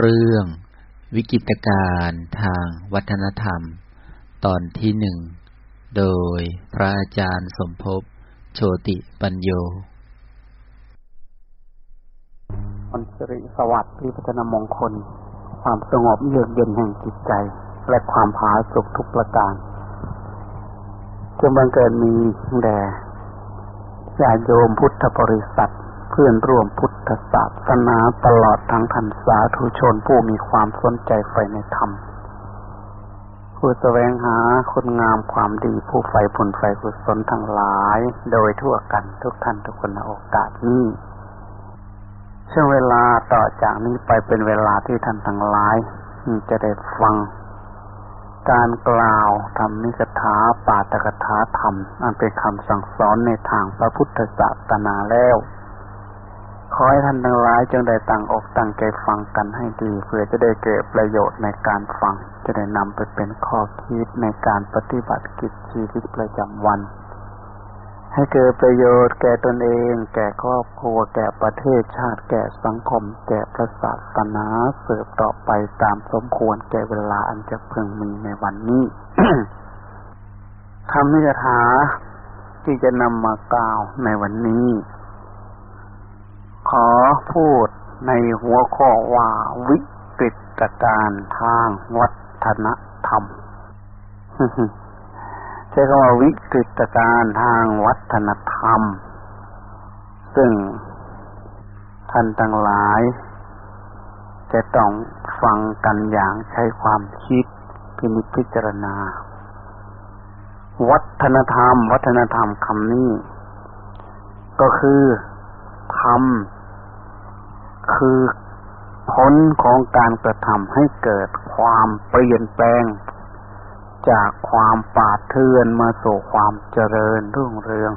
เรื่องวิกิตการทางวัฒนธรรม ตอนที่หนึ่ง โดยพระอาจารย์สมภพโชติปัญโยมันสิริสวัสดิ์พิพัฒนมงคล ความสงบเยือกเย็นแห่งจิตใจ และความผาสุกทุกประการจงบังเกิดมีแด่ญาโยมพุทธบริษัท พื่อนร่วมพุทธศาสนาตลอดทั้งทันสาธุชนผู้มีความสนใจใฝ่ในธรรม ผู้แสวงหาคุณงามความดีผู้ใฝ่ผลใฝ่กุศลทั้งหลาย โดยทั่วกันทุกท่านทุกคนในโอกาสนี้ช่วงเวลาต่อจากนี้ไปเป็นเวลาที่ท่านทั้งหลายจะได้ฟัง การกล่าวธรรมนิกถาปาตกถาธรรม อันเป็นคำสั่งสอนในทางพระพุทธศาสนาแล้ว ขอให้ท่านทั้งหลายจงได้ตั้งอกตั้งใจฟังกันให้ดี เพื่อจะได้เกิดประโยชน์ในการฟัง จะได้นำไปเป็นข้อคิดในการปฏิบัติกิจชีวิตประจำวัน ให้เกิดประโยชน์แก่ตนเอง แก่ครอบครัวแก่ประเทศชาติแก่สังคม แก่พระศาสนาเสืบต่อไปตามสมควรแก่เวลาอันจะพึงมีในวันนี้คำนิยถาที่จะนำมากล่าวในวันนี้ ขอพูดในหัวข้อว่าวิกฤตการทางวัฒนธรรมใช้คำว่าวิกฤตการทางวัฒนธรรม ซึ่งท่านทั้งหลาย จะต้องฟังกันอย่างใช้ความคิดพินิจพิจารณา วัฒนธรรม วัฒนธรรมคำนี้ ก็คือธรรม คือผลของการกระทำให้เกิดความเปลี่ยนแปลง จากความปาดเทือนมาสู่ความเจริญรุ่งเรือง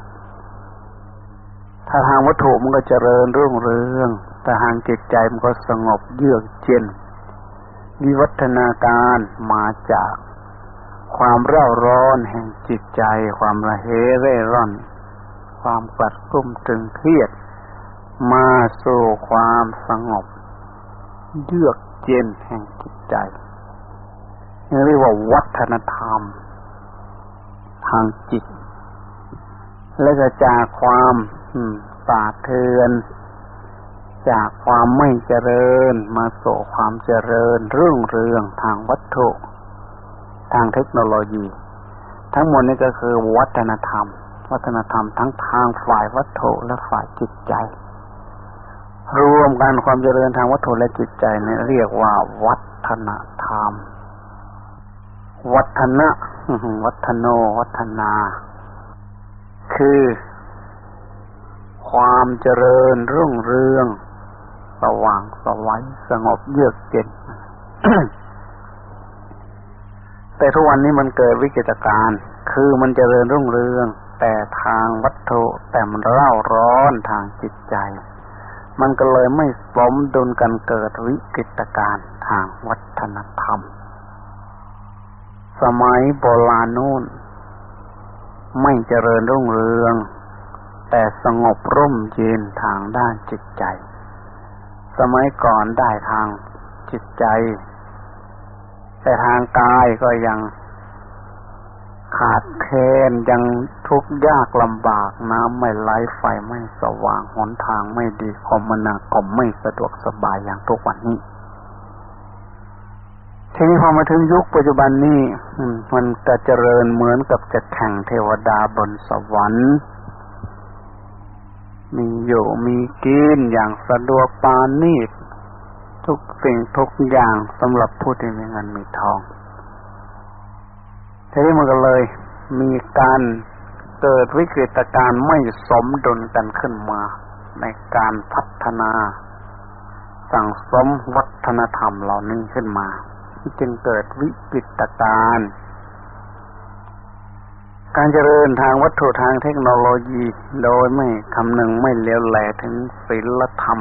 ถ้าทางวัตถุมันก็เจริญรุ่งเรือง แต่ทางจิตใจมันก็สงบเยือกเย็นวิวัฒนาการมาจากความเร่าร้อนแห่งจิตใจ ความระเหเร่ร่อน ความกัดกุ้มตึงเครียด มาสู่ความสงบ เยือกเย็นแห่งจิตใจเรียกว่าวัฒนธรรม ทางจิต และจะจากความปาเทือน จากความไม่เจริญ มาสู่ความเจริญเรื่องเรืองทางวัตถุ ทางเทคโนโลยี ทั้งหมดนี้ก็คือวัฒนธรรม วัฒนธรรมทั้งทางฝ่ายวัตถุและฝ่ายจิตใจ รวมกันความเจริญทางวัตถุและจิตใจเนี่ยเรียกว่า วัฒนธรรม วัฒนะวัฒโน วัฒนา คือ ความเจริญรุ่งเรือง สว่างสวัยสงบเยือกเย็นแต่ทุกวันนี้มันเกิดวิกฤตการณ์คือมันเจริญรุ่งเรือง แต่ทางวัตถุแต่มันเร่าร้อนทางจิตใจ มันก็เลยไม่สมดุลกันเกิดวิกฤตการณ์ทางวัฒนธรรม สมัยโบราณนู่น ไม่เจริญรุ่งเรือง แต่สงบร่มเย็นทางด้านจิตใจ สมัยก่อนได้ทางจิตใจ แต่ทางกายก็ยัง ขาดแคลนยังทุกข์ยากลำบากน้ำไม่ไหลไฟไม่สว่างหนทางไม่ดีคมนาคมไม่สะดวกสบายอย่างทุกวันนี้ทีนี้พอมาถึงยุคปัจจุบันนี้มันจะเจริญเหมือนกับจะแข่งเทวดาบนสวรรค์มีอยู่มีกินอย่างสะดวกปานนีดทุกสิ่งทุกอย่างสำหรับผู้ที่มีเงินมีทอง ทีนี้มันก็เลย มีการเกิดวิกฤตการณ์ไม่สมดุลกันขึ้นมา ในการพัฒนา สั่งสมวัฒนธรรมเหล่านี้ขึ้นมา จึงเกิดวิกฤตการณ์การเจริญทางวัตถุทางเทคโนโลยีโดยไม่คำนึงไม่เลี้ยวแหลถึงศีลธรรม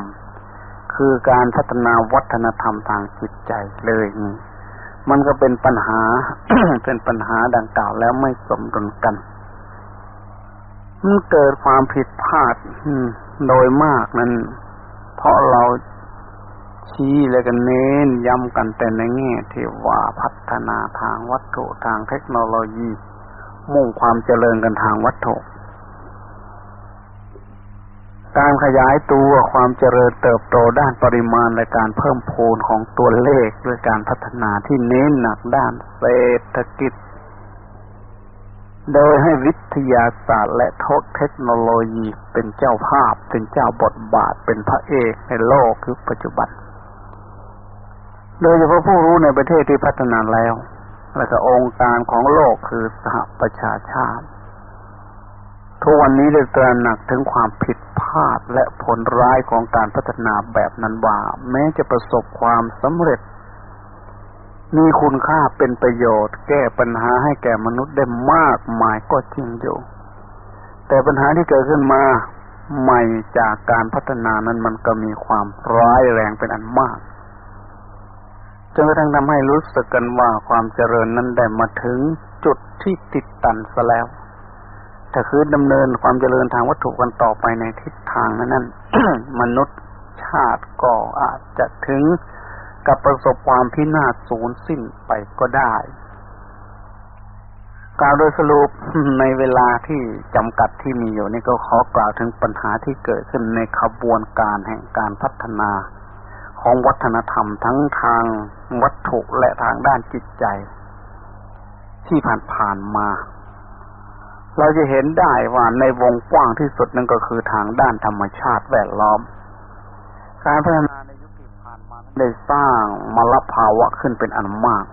คือการพัฒนาวัฒนธรรมทางจิตใจเลยนี่ มันก็เป็นปัญหา เป็นปัญหาดังกล่าวแล้วไม่สมดุลกัน มันเกิดความผิดพลาดโดยมากนั้น เพราะเราชี้และกันเน้นย้ำกันแต่ในแง่ที่ว่าพัฒนาทางวัตถุทางเทคโนโลยี มุ่งความเจริญกันทางวัตถุ การขยายตัวความเจริญเติบโตด้านปริมาณและการเพิ่มพูนของตัวเลขด้วยการพัฒนาที่เน้นหนักด้านเศรษฐกิจ โดยให้วิทยาศาสตร์และเทคโนโลยีเป็นเจ้าภาพ เป็นเจ้าบทบาทเป็นพระเอกในโลกคือปัจจุบัน โดยเฉพาะผู้รู้ในประเทศที่พัฒนาแล้ว และก็องค์การของโลกคือสหประชาชาติ ทุกวันนี้ได้ตระหนักถึงความผิดพลาดและผลร้ายของการพัฒนาแบบนั้นว่า แม้จะประสบความสำเร็จ มีคุณค่าเป็นประโยชน์ แก้ปัญหาให้แก่มนุษย์ได้มากมายก็จริงอยู่ แต่ปัญหาที่เกิดขึ้นมาใหม่จากการพัฒนานั้นมันก็มีความร้ายแรงเป็นอันมากจนกระทั่งทำให้รู้สึกกันว่าความเจริญนั้นได้มาถึงจุดที่ติดตันซะแล้ว ถ้าคือดำเนินความเจริญทางวัตถุกันต่อไปในทิศทางนั้นนั้นมนุษย์ชาติก็อาจจะถึงกับประสบความพินาศสูญสิ้นไปก็ได้ กล่าวโดยสรุปในเวลาที่จำกัดที่มีอยู่นี่ก็ขอกล่าวถึงปัญหาที่เกิดขึ้นในขบวนการแห่งการพัฒนา ของวัฒนธรรมทั้งทางวัตถุและทางด้านจิตใจ ที่ผ่านผ่านมา เราจะเห็นได้ว่าในวงกว้างที่สุดนั่นก็คือทางด้านธรรมชาติแวดล้อม การพัฒนาในได้สร้างมลภาวะขึ้นเป็นอันมาก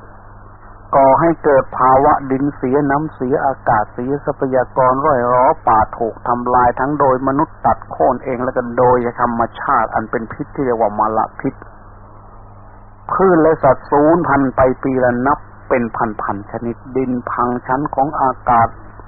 ก่อให้เกิดภาวะดินเสียน้ำเสียอากาศเสียทรัพยากรร่อยหรอป่าถูกทำลายทั้งโดยมนุษย์ตัดโค่นเองและก็โดยธรรมชาติอันเป็นพิษที่เรียกว่ามลพิษคลื่นและสัตว์สูญพันธุ์ไปปีละนับเป็นพันๆชนิดดินพังชั้นของอากาศ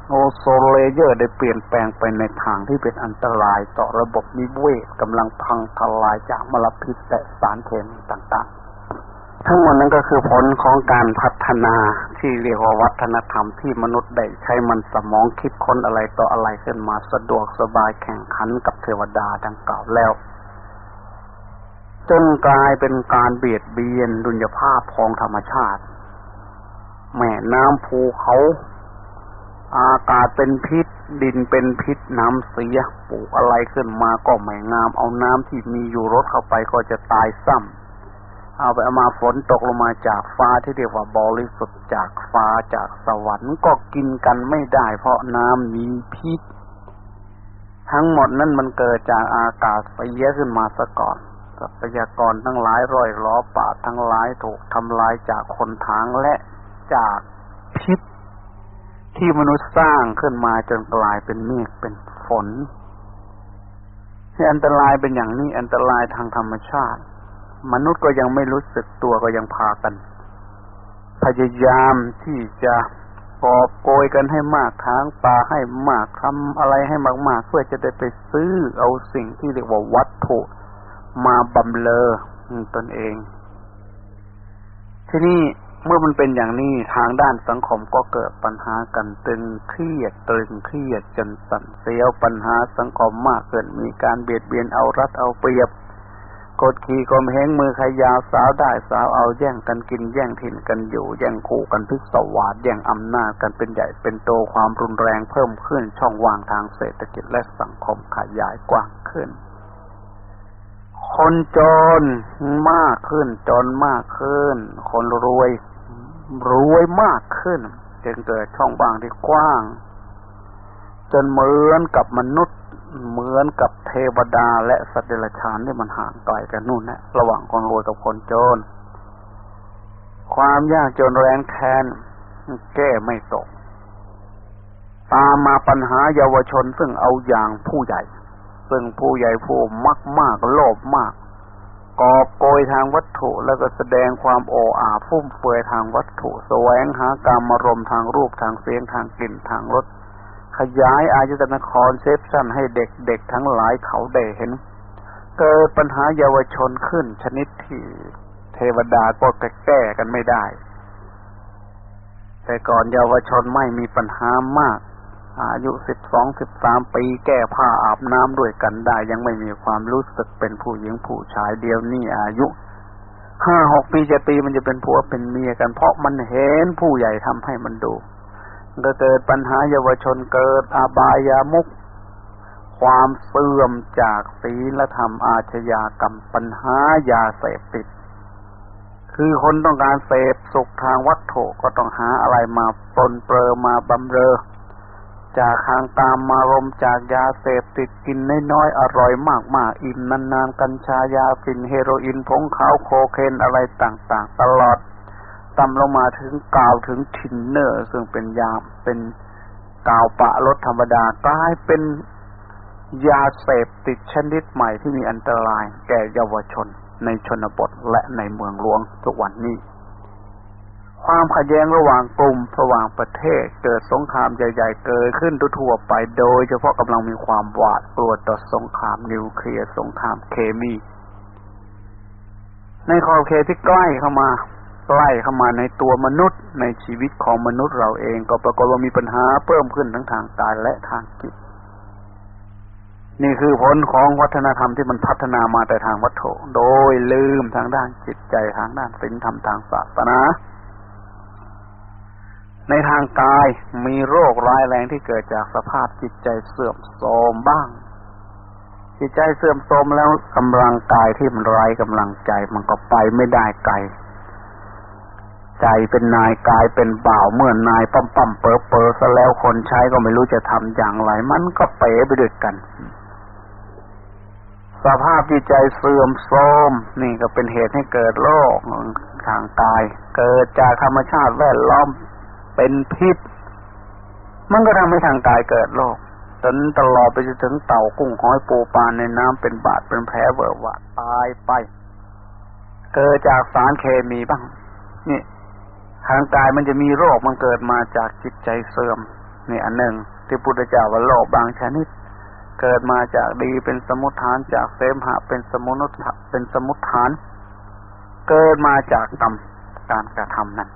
ozone layer ได้เปลี่ยนแปลงไปในทางที่เป็นอันตรายต่อระบบนิเวศกำลังพังทลายจากมลพิษและสารเคมีต่างๆ ทั้งหมดนั้นก็คือผลของการพัฒนาที่เรียกว่าวัฒนธรรมที่มนุษย์ได้ใช้มันสมองคิดค้นอะไรต่ออะไรขึ้นมาสะดวกสบายแข่งขันกับเทวดาดังกล่าวแล้วจนกลายเป็นการเบียดเบียนดุลยภาพของธรรมชาติ แม่น้ำภูเขา อากาศเป็นพิษ ดินเป็นพิษน้ำเสียปลูกอะไรขึ้นมาก็ไม่งาม เอาน้ำที่มีอยู่รถเข้าไปก็จะตายซ้ำเอาไปเอามาฝนตกลงมาจากฟ้าที่เรียกว่าบริสุทธิ์จากฟ้าจากสวรรค์ก็กินกันไม่ได้ เพราะน้ำมีพิษ ทั้งหมดนั้นมันเกิดจากอากาศเสียขึ้นมาซะก่อนทรัพยากรทั้งหลายร้อยล้อป่าทั้งหลายถูกทำลายจากคนทางและจากพิษ ที่มนุษย์สร้างขึ้นมาจนกลายเป็นเมฆเป็นฝนที่อันตรายเป็นอย่างนี้อันตรายทางธรรมชาติ มนุษย์ก็ยังไม่รู้สึกตัวก็ยังพากัน พยายามที่จะกอบโกยกันให้มากทางปลาให้มากทำอะไรให้มากๆเพื่อจะได้ไปซื้อเอาสิ่งที่เรียกว่าวัตถุมาบำเลอตนเอง ที่นี่ เมื่อมันเป็นอย่างนี้ทางด้านสังคมก็เกิดปัญหากันตึงเครียดตึงเครียดจนสั่นเสียวปัญหาสังคมมากเกินมีการเบียดเบียนเอารัดเอาเปรียบกดขี่กลมแหงมือขยาวสาวได้สาวเอาแย่งกันกินแย่งถิ่นกันอยู่แย่งคู่กันพิกสวาดแย่งอำนาจกันเป็นใหญ่เป็นโตความรุนแรงเพิ่มขึ้นช่องว่างทางเศรษฐกิจและสังคมขยายกว้างขึ้น คนจนมากขึ้นจนมากขึ้น คนรวย รวยมากขึ้น จึงเกิดช่องว่างที่กว้าง จนเหมือนกับมนุษย์ เหมือนกับเทวดาและสัตว์เดรัจฉานที่มันห่างไกลกันนู่นนะระหว่างคนรวยกับคนจน ความยากจนแรงแค้นแก้ไม่ตก ตามมาปัญหาเยาวชนซึ่งเอาอย่างผู้ใหญ่ ซึ่งผู้ใหญ่ผู้มักมากโลภมาก กอบโกยทางวัตถุแล้วก็แสดงความโอ่อ่าฟุ่มเฟือยทางวัตถุแสวงหากามารมณ์ทางรูปทางเสียงทางกลิ่นทางรสขยายอายตนะ conception ให้เด็กๆทั้งหลายเขาได้เห็น เกิดปัญหาเยาวชนขึ้นชนิดที่เทวดาก็แก้กันไม่ได้ แต่ก่อนเยาวชนไม่มีปัญหามาก อายุสิบสองสิบสามปีแก้ผ้าอาบน้ำด้วยกันได้ ยังไม่มีความรู้สึกเป็นผู้หญิงผู้ชายเดี๋ยวนี้อายุห้าหกปีเจ็ดปีมันจะเป็นผัวเป็นเมียกันเพราะมันเห็นผู้ใหญ่ทำให้มันดูก็เกิดปัญหาเยาวชนเกิดอาบายามุก ความเสื่อมจากศีลธรรมอาชญากรรมปัญหายาเสพติด คือคนต้องการเสพสุขทางวัตถุก็ต้องหาอะไรมาปนเปื้อมาบำเรอ จากทางตามมารมจากยาเสพติดกินน้อยๆอร่อยมากๆอิ่มนานๆกัญชายาฝิ่นเฮโรอีนผงขาวโคเคนอะไรต่างๆ ตลอดต่ำลงมาถึงกาวถึงทินเนอร์ ซึ่งเป็นยาเป็นกาวปะรถธรรมดากลายเป็นยาเสพติดชนิดใหม่ที่มีอันตรายแก่เยาวชนในชนบทและในเมืองหลวงทุกวันนี้ ความขัดแย้งระหว่างกลุ่มระหว่างประเทศ เกิดสงครามใหญ่ ๆ เกิดขึ้นทั่วไป โดยเฉพาะกำลังมีความหวาดกลัวต่อสงครามนิวเคลียร์สงครามเคมี ในขอบเขตที่ใกล้เข้ามาใกล้เข้ามาในตัวมนุษย์ในชีวิตของมนุษย์เราเอง ก็ปรากฏว่ามีปัญหาเพิ่มขึ้นทั้งทางกายและทางจิต นี่คือผลของวัฒนธรรมที่มันพัฒนามาแต่ทางวัตถุ โดยลืมทางด้านจิตใจทางด้านศีลธรรมทางศาสนา ในทางกายมีโรคร้ายแรงที่เกิดจากสภาพจิตใจเสื่อมโทรมบ้าง จิตใจเสื่อมโทรมแล้วกำลังกายที่มันไร้กำลังใจมันก็ไปไม่ได้ไกล ใจเป็นนายกายเป็นบ่าวเมื่อนายปั๊มปั๊มเปอเปอซะแล้วคนใช้ก็ไม่รู้จะทำอย่างไร มันก็เป๋ไปด้วยกัน สภาพจิตใจเสื่อมโทรมนี่ก็เป็นเหตุให้เกิดโรคทางกาย เกิดจากธรรมชาติแวดล้อม เป็นพิษ มันก็ทำให้ทางกายเกิดโรคจนตลอดไปจนถึงเต่ากุ้งหอยปูปลาในน้ำเป็นบาดเป็นแผลเวอะหวะตายไป เกิดจากสารเคมีบ้าง นี่ทางกายมันจะมีโรคมันเกิดมาจากจิตใจเสื่อมนี่อันหนึ่งที่พุทธเจ้าว่าโรคบางชนิด เกิดมาจากดีเป็นสมุทฐานจากเสมหะเป็นสมุนุเป็นสมุทฐาน เกิดมาจากกรรมการกระทำนั้น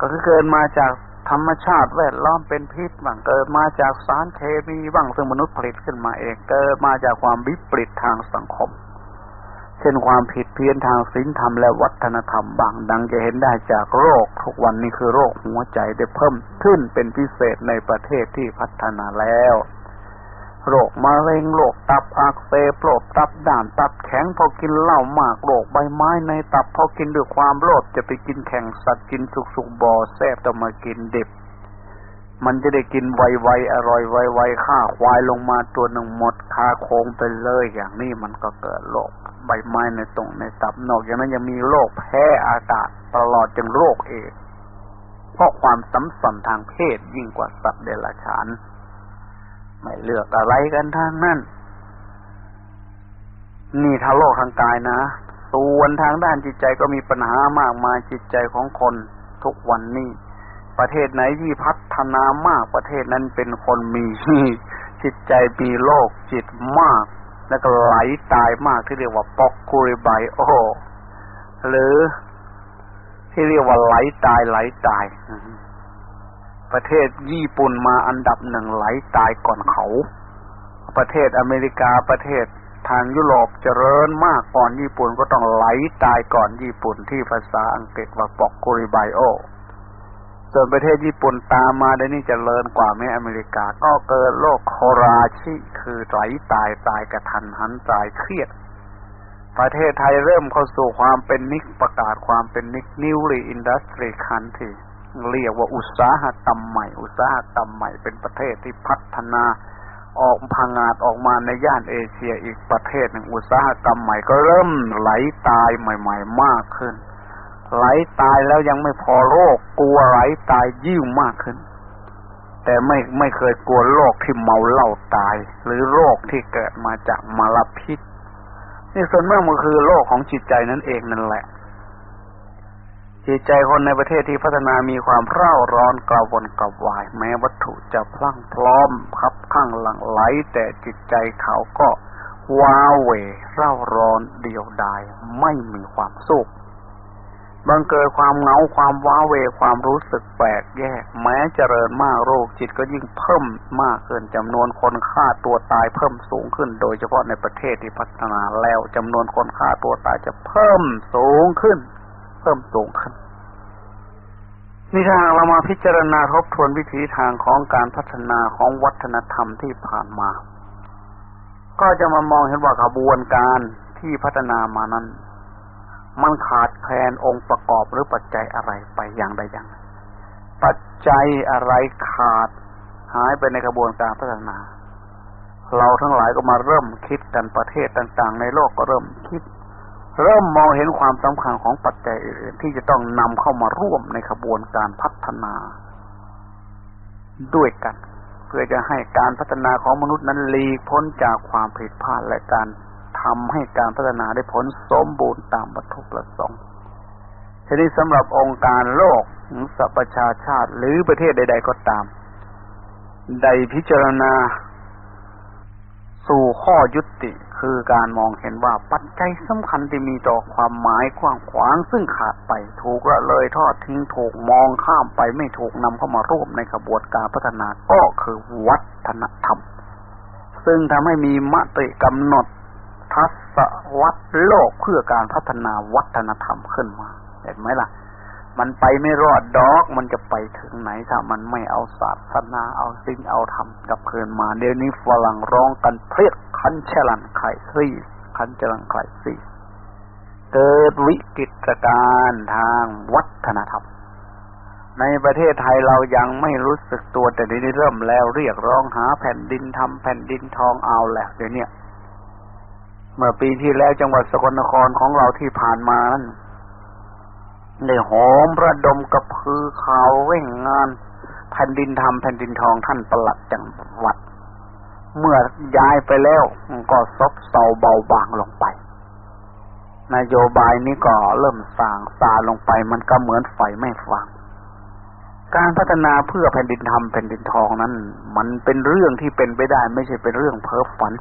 ก็คือเกิดมาจากธรรมชาติแวดล้อมเป็นพิษบ้างเกิดมาจากสารเคมีบ้างซึ่งมนุษย์ผลิตขึ้นมาเองเกิดมาจากความวิปริตทางสังคม เช่นความผิดเพี้ยนทางศีลธรรมและวัฒนธรรมบางดังจะเห็นได้จากโรค ทุกวันนี้คือโรคหัวใจได้เพิ่มขึ้นเป็นพิเศษในประเทศที่พัฒนาแล้ว โรคมะเร็งโรคตับอักเสบโรคตับด่านตับแข็งพอกินเหล้ามากโรคใบไม้ในตับพอกินด้วยความโลภจะไปกินแข่งสัตว์กินสุกๆบ่อแซ่บต้องมากินดิบ มันจะได้กินไวๆอร่อยไวๆฆ่าควายลงมาตัวหนึ่งหมดคาโคงไปเลยอย่างนี้มันก็เกิดโรคใบไม้ในตรงในตับนอกอย่างนั้นยังมีโรคแพ้อากาศตลอดจนโรคเอดเพราะความสัมสันทางเพศยิ่งกว่าสัตว์เดรัจฉาน ไม่เลือกอะไรกันทางนั้นนี่ทาโลกทางกายนะส่วนทางด้านจิตใจก็มีปัญหามากมายจิตใจของคนทุกวันนี้ประเทศไหนที่พัฒนามากประเทศนั้นเป็นคนมีจิตใจมีโลกจิตมาก แล้วก็ไหลตายมากที่เรียกว่าปอกกุริบโอหรือที่เรียกว่าไหลตายไหลตาย ประเทศญี่ปุ่นมาอันดับหนึ่งไหลตายก่อนเขา ประเทศอเมริกาประเทศทางยุโรปเจริญมากก่อนญี่ปุ่นก็ต้องไหลตายก่อนญี่ปุ่นที่ภาษาอังกฤษว่าปอกกุริบายโอ ส่วนประเทศญี่ปุ่นตามมาได้นี่จเจริญกว่าแม้อเมริกา ก็เกิดโรคโคราชิคือไหลตายตายกระทันหันตายเครียด ประเทศไทยเริ่มเข้าสู่ความเป็นนิกประกาศความเป็นนิกนิวลีอินดัสทรีคันที่ เรียกว่าอุตสาหกรรมใหม่ อุตสาหกรรมใหม่เป็นประเทศที่พัฒนาออกพังอาจออกมาในย่านเอเชียอีกประเทศหนึ่งอุตสาหกรรมใหม่ก็เริ่มไหลตายใหม่ ๆ มากขึ้น ไหลตายแล้วยังไม่พอโรคกลัวไหลตายยิ่งมากขึ้น แต่ไม่ไม่เคยกลัวโรคที่เมาเหล้าตาย หรือโรคที่เกิดมาจากมลพิษนี่ส่วนมากมันคือโรคของจิตใจนั่นเองนั่นแหละ จิตใจคนในประเทศที่พัฒนามีความเร่าร้อนกระวนกระวาย แม้วัตถุจะพลั่งพร้อมคับข้างหลังไหล แต่จิตใจเขาก็ว้าเหวเร่าร้อนเดียวดายไม่มีความสุขบังเกิดความเหงาความว้าเวความรู้สึกแปลกแยก แม้เจริญมากโรคจิตก็ยิ่งเพิ่มมากขึ้นจำนวนคนฆ่าตัวตายเพิ่มสูงขึ้น โดยเฉพาะในประเทศที่พัฒนาแล้วจำนวนคนฆ่าตัวตายจะเพิ่มสูงขึ้น เพิ่มสูงขึ้นนี่ถ้าเรามาพิจารณาทบทวนวิถีทางของการพัฒนาของวัฒนธรรมที่ผ่านมา ก็จะมามองเห็นว่าขบวนการที่พัฒนามานั้น มันขาดแคลนองค์ประกอบหรือปัจจัยอะไรไปอย่างใดอย่าง ปัจจัยอะไรขาดหายไปในกระบวนการพัฒนา เราทั้งหลายก็มาเริ่มคิดกันประเทศต่าง ๆ ในโลกก็เริ่มคิด เริ่มมองเห็นความสำคัญของปัจจัยอื่นที่จะต้องนำเข้ามาร่วมในกระบวนการพัฒนา ด้วยกัน เพื่อจะให้การพัฒนาของมนุษย์นั้นหลีกพ้นจากความผิดพลาดและการทำให้การพัฒนาได้ผลสมบูรณ์ตามวัตถุประสงค์ทีนี้สำหรับองค์การโลกหรือสัพประชาชาติหรือประเทศใด ๆ ก็ตาม ได้พิจารณา สู่ข้อยุติคือการมองเห็นว่าปัจจัยสำคัญที่มีต่อความหมายกว้างขวางซึ่งขาดไปถูกละเลยทอดทิ้งถูกมองข้ามไปไม่ถูกนำเข้ามาร่วมในกระบวนการพัฒนาก็คือวัฒนธรรม ซึ่งทำให้มีมติกำหนดทัศวัตโลกเพื่อการพัฒนาวัฒนธรรมขึ้นมา เห็นไหมล่ะ มันไปไม่รอดดอก มันจะไปถึงไหนถ้ามันไม่เอาศาสนาเอาสิ่งเอาธรรมกลับคืนมา เดี๋ยวนี้ฝรั่งร้องกันเพลียคันเชลันไข่ซีคันเชลันไข่ซีเกิดวิกฤตการณ์ทางวัฒนธรรม ในประเทศไทยเรายังไม่รู้สึกตัวแต่เดี๋ยวนี้เริ่มแล้วเรียกร้องหาแผ่นดินทำแผ่นดินทองเอาแหละเดี๋ยวนี้เมื่อปีที่แล้วจังหวัดสกลนครของเราที่ผ่านมานั้น ได้หอมระดมกระพือข่าวเร่งงาน แผ่นดินทำแผ่นดินทองท่านประหลัดจังหวัด เมื่อย้ายไปแล้วก็ซบเซาเบาบางลงไป นโยบายนี้ก็เริ่มสางซาลงไป มันก็เหมือนไฟไม่ฟังการพัฒนาเพื่อแผ่นดินทำแผ่นดินทองนั้น มันเป็นเรื่องที่เป็นไปได้ ไม่ใช่เป็นเรื่องเพ้อฝัน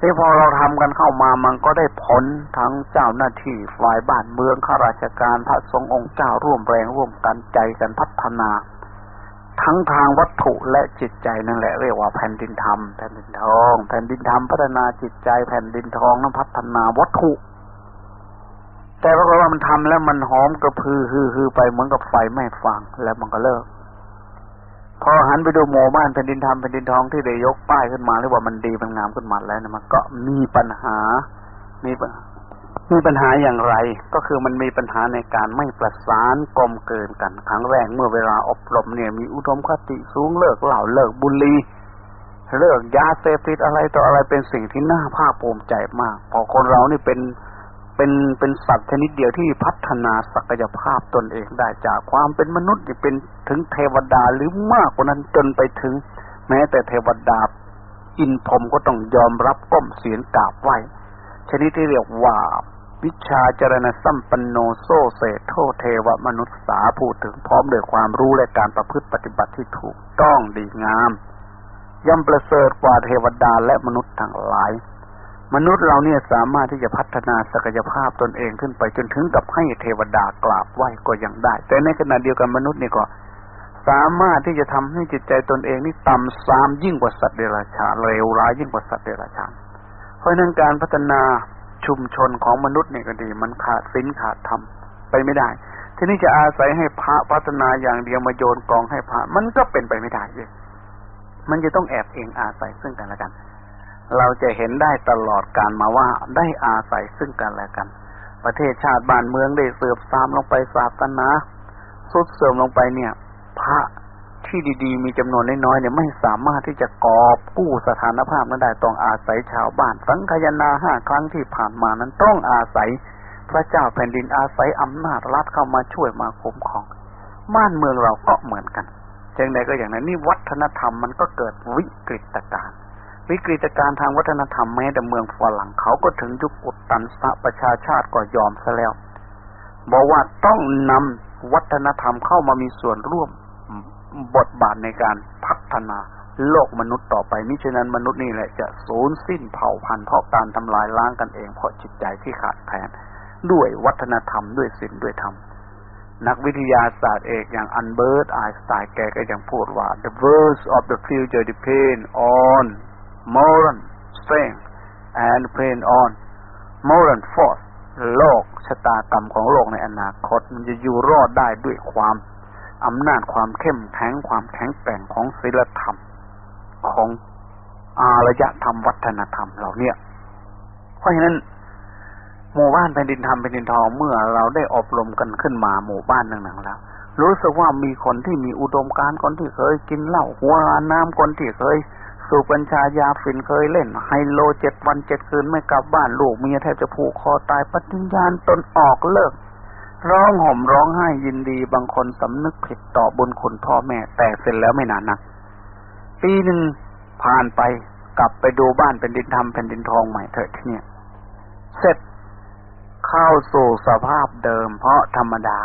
ที่พอเราทำกันเข้ามามันก็ได้ผลทั้งเจ้าหน้าที่ฝ่ายบ้านเมืองข้าราชการพระสงฆ์องค์เจ้าร่วมแรงร่วมกันใจกันพัฒนา ทั้งทางวัตถุและจิตใจนั่นแหละเรียกว่าแผ่นดินธรรมแผ่นดินทอง แผ่นดินธรรมพัฒนาจิตใจแผ่นดินทองนั้นพัฒนาวัตถุ แต่ปรากฏว่ามันทำแล้วมันหอมกระพือฮือฮือไปเหมือนกับไฟไม่ฟังแล้วมันก็เลิก พอหันไปดูหมู่บ้านแผ่นดินทำแผ่นดินทองที่ได้ยกป้ายขึ้นมาหรือว่ามันดีมันงามขึ้นมาแล้วนะมันก็มีปัญหา มีปัญมีปัญหาอย่างไร ก็คือมันมีปัญหาในการไม่ประสานกลมเกินกันครั้งแรกเมื่อเวลาอบรมเนี่ย มีอุดมคติสูงเลิกเหล่าเลิกบุหรี่เลิกยาเสพติดอะไรต่ออะไรเป็นสิ่งที่น่าภาคภูมิใจมากพอคนเรานี่เป็น เป็นเป็นสัตว์ชนิดเดียวที่พัฒนาศักยภาพตนเองได้จากความเป็นมนุษย์เป็นถึงเทวดาหรือมากกว่านั้นจนไปถึง แม้แต่เทวดาอินพรมก็ต้องยอมรับก้มเสียงกราบไหวชนิดที่เรียกว่าวิชาจรณสัมปันโนโซเศโทเทวมนุษย์สาพูดถึงพร้อมด้วยความรู้และการประพฤติปฏิบัติที่ถูกต้องดีงามย่อมประเสริฐกว่าเทวดาและมนุษย์ทั้งหลาย มนุษย์เราเนี่ยสามารถที่จะพัฒนาศักยภาพตนเองขึ้นไปจนถึงกับให้เทวดากราบไหว้ก็ยังได้ แต่ในขณะเดียวกันมนุษย์นี่ก็สามารถที่จะทำให้จิตใจตนเองนี่ต่ำซามยิ่งกว่าสัตว์เดรัจฉานเลวร้ายยิ่งกว่าสัตว์เดรัจฉาน เพราะนั้นการพัฒนาชุมชนของมนุษย์นี่ก็ดี มันขาดสินขาดธรรมไปไม่ได้ ทีนี้จะอาศัยให้พระพัฒนาอย่างเดียวมาโยนกองให้พระมันก็เป็นไปไม่ได้เลยมันจะต้องแอบเองอาศัยซึ่งกันและกัน เราจะเห็นได้ตลอดการมาว่าได้อาศัยซึ่งกันและกัน ประเทศชาติบ้านเมืองได้เสื่อมทรามลงไปศาสนาสุดเสื่อมลงไปเนี่ย พระที่ดีๆ มีจำนวนน้อยๆเนี่ยไม่สามารถที่จะกอบกู้สถานภาพนั้นได้ต้องอาศัยชาวบ้าน สังคยนาห้าครั้งที่ผ่านมานั้นต้องอาศัยพระเจ้าแผ่นดินอาศัยอำนาจรัฐเข้ามาช่วยมาคุ้มครองบ้านเมืองเราก็เหมือนกันจังใดก็อย่างนั้นนี่วัฒนธรรมมันก็เกิดวิกฤตการณ์ วิกฤตการทางวัฒนธรรมแม้แต่เมืองฝรั่งเขาก็ถึงยุคอุดตันสะประชาชาติก็ยอมซะแล้ว บอกว่าต้องนำวัฒนธรรมเข้ามามีส่วนร่วมบทบาทในการพัฒนาโลกมนุษย์ต่อไปมิฉะนั้นมนุษย์นี่แหละจะสูญสิ้นเผ่าพันธุ์เพราะการทำลายล้างกันเองเพราะจิตใจที่ขาดแคลนด้วยวัฒนธรรมด้วยศีลด้วยธรรมนักวิทยาศาสตร์เอกอย่างอันเบิร์ตไอน์สไตน์แกก็ยังพูดว่า the words of the future depend on moral strength and depend on moral force โลกชะตากรรมของโลกในอนาคต มันจะอยู่รอดได้ด้วยความอำนาจความเข้มแข็งความแข็งแกร่งของศีลธรรม ของอารยธรรมวัฒนธรรมเราเนี่ย เพราะฉะนั้น หมู่บ้านแผ่นดินธรรมแผ่นดินทองเมื่อเราได้อบรมกันขึ้นมาหมู่บ้านหนึ่งๆแล้ว รู้สึกว่ามีคนที่มีอุดมการณ์คนที่เคยกินเหล้าหัวาน้ำคนที่เคย สูบบัญชายาฝิ่นเคยเล่น ไฮโลเจ็ดวันเจ็ดคืนไม่กลับบ้านลูกเมียแทบจะผูกคอตายปฏิญญาณตนออกเลิก ร้องห่มร้องไห้ยินดีบางคนสำนึกผิดต่อบุญคุณพ่อแม่ แต่เสร็จแล้วไม่นานนัก ปีหนึ่งผ่านไปกลับไปดูบ้านเป็นดินทำเป็นดินทองใหม่เถิดที่เนี่ยเสร็จเข้าสู่สภาพเดิม เพราะธรรมดา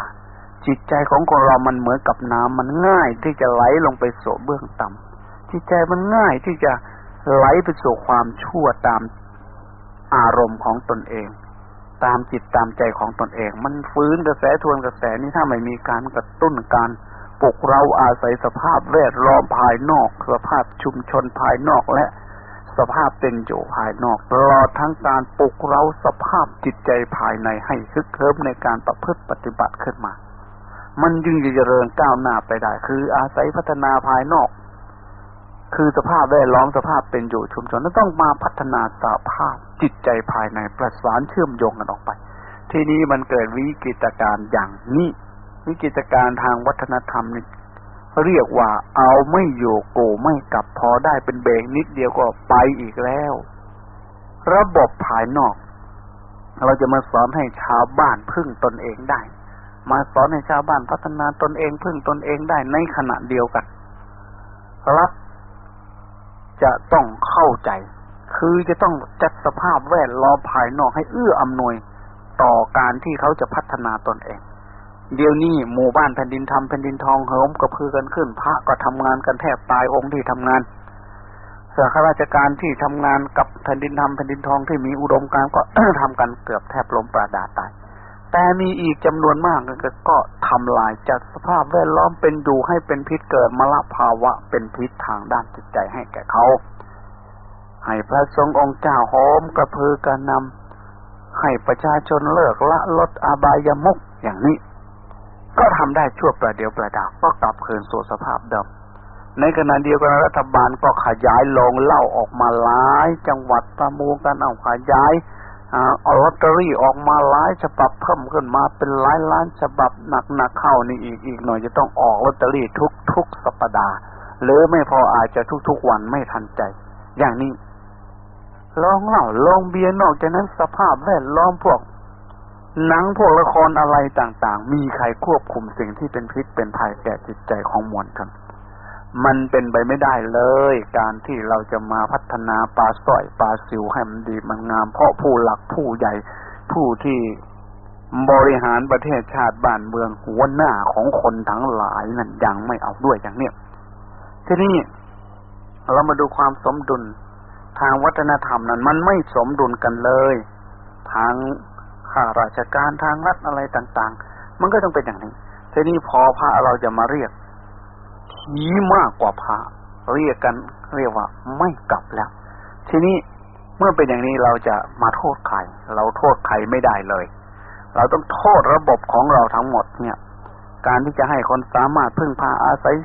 จิตใจของคนเรามันเหมือนกับน้ำมันง่ายที่จะไหลลงไปสู่เบื้องต่ำ จิตใจมันง่ายที่จะไหลไปสู่ความชั่วตามอารมณ์ของตนเอง ตามจิตตามใจของตนเอง มันฟื้นกระแสทวนกระแสนี้ถ้าไม่มีการกระตุ้นการปลุกเราอาศัยสภาพแวดล้อมภายนอก สภาพชุมชนภายนอกและสภาพเป็นอยู่ภายนอกตลอดทั้งการปลุกเราสภาพจิตใจภายในให้คึกเคิมในการประพฤติปฏิบัติขึ้นมา มันจึงจะเจริญก้าวหน้าไปได้ คืออาศัยพัฒนาภายนอก คือสภาพแวดล้อมสภาพเป็นอยู่ชุมชนต้องมาพัฒนาสภาพจิตใจภายในประสานเชื่อมโยงกันออกไป ทีนี้มันเกิดวิกฤตการณ์อย่างนี้ วิกฤตการณ์ทางวัฒนธรรมนี่เรียกว่าเอาไม่อยู่โกไม่กลับพอได้เป็นเบรกนิดเดียวก็ไปอีกแล้ว ระบบภายนอก เราจะมาสอนให้ชาวบ้านพึ่งตนเองได้ มาสอนให้ชาวบ้านพัฒนาตนเองพึ่งตนเองได้ในขณะเดียวกันรัฐ จะต้องเข้าใจ คือจะต้องจัดสภาพแวดล้อมภายนอกให้เอื้ออำนวยต่อการที่เขาจะพัฒนาตนเอง เดี๋ยวนี้หมู่บ้านแผ่นดินทำแผ่นดินทองเหิมกระพือกันขึ้น พระก็ทำงานกันแทบตายองค์ที่ทำงานสาขาราชการที่ทำงานกับแผ่นดินทำแผ่นดินทองที่มีอุดมการก็ทำกันเกือบแทบล้มปราดาตาย แต่มีอีกจำนวนมากก็ทำลายจัดสภาพแวดล้อมเป็นอยู่ให้เป็นพิษเกิดมละภาวะเป็นพิษทางด้านจิตใจให้แก่เขา ให้พระสงฆ์องค์เจ้าโหมกระพือกันนำให้ประชาชนเลิกละลดอบายามุกอย่างนี้ ก็ทำได้ชั่วประเดียวประดาก็กลับคืนสู่สภาพเดิมในขณะเดียวกันรัฐบาลก็ขยายลงเล่าออกมาหลาย จังหวัดประมูลกันเอาขยาย เอาลอตเตอรี่ออกมาหลายฉบับเพิ่มขึ้นมาเป็นหลายล้านฉบับหนักหนักเข้านี่อีกอีกหน่อยจะต้องออกลอตเตอรี่ทุกทุกสัปดาห์หรือไม่พออาจจะทุกๆวันไม่ทันใจ อย่างนี้ลองเล่าลองเบียร์นอกจากนั้นสภาพแวดล้อมพวก หนังพวกละครอะไรต่างๆ มีใครควบคุมสิ่งที่เป็นพิษเป็นภัยแก่จิตใจของมวลชน มันเป็นไปไม่ได้เลย การที่เราจะมาพัฒนาปลาสร้อยปลาซิวให้มันดีมันงาม เพราะผู้หลักผู้ใหญ่ ผู้ที่บริหารประเทศชาติบ้านเมืองหัวหน้าของคนทั้งหลายนั่นยังไม่เอาด้วยอย่างเนี้ยทีนี้เรามาดูความสมดุลทางวัฒนธรรมนั้น มันไม่สมดุลกันเลย ทางข้าราชการทางรัฐอะไรต่าง ๆ มันก็ต้องเป็นอย่างนี้ทีนี้พอพระเราจะมาเรียก ทีมากกว่าพระเรียกกันเรียกว่าไม่กลับแล้ว ทีนี้เมื่อเป็นอย่างนี้เราจะมาโทษใครเราโทษใครไม่ได้เลย เราต้องโทษระบบของเราทั้งหมดเนี่ย การที่จะให้คนสามารถพึ่งพาอาศัย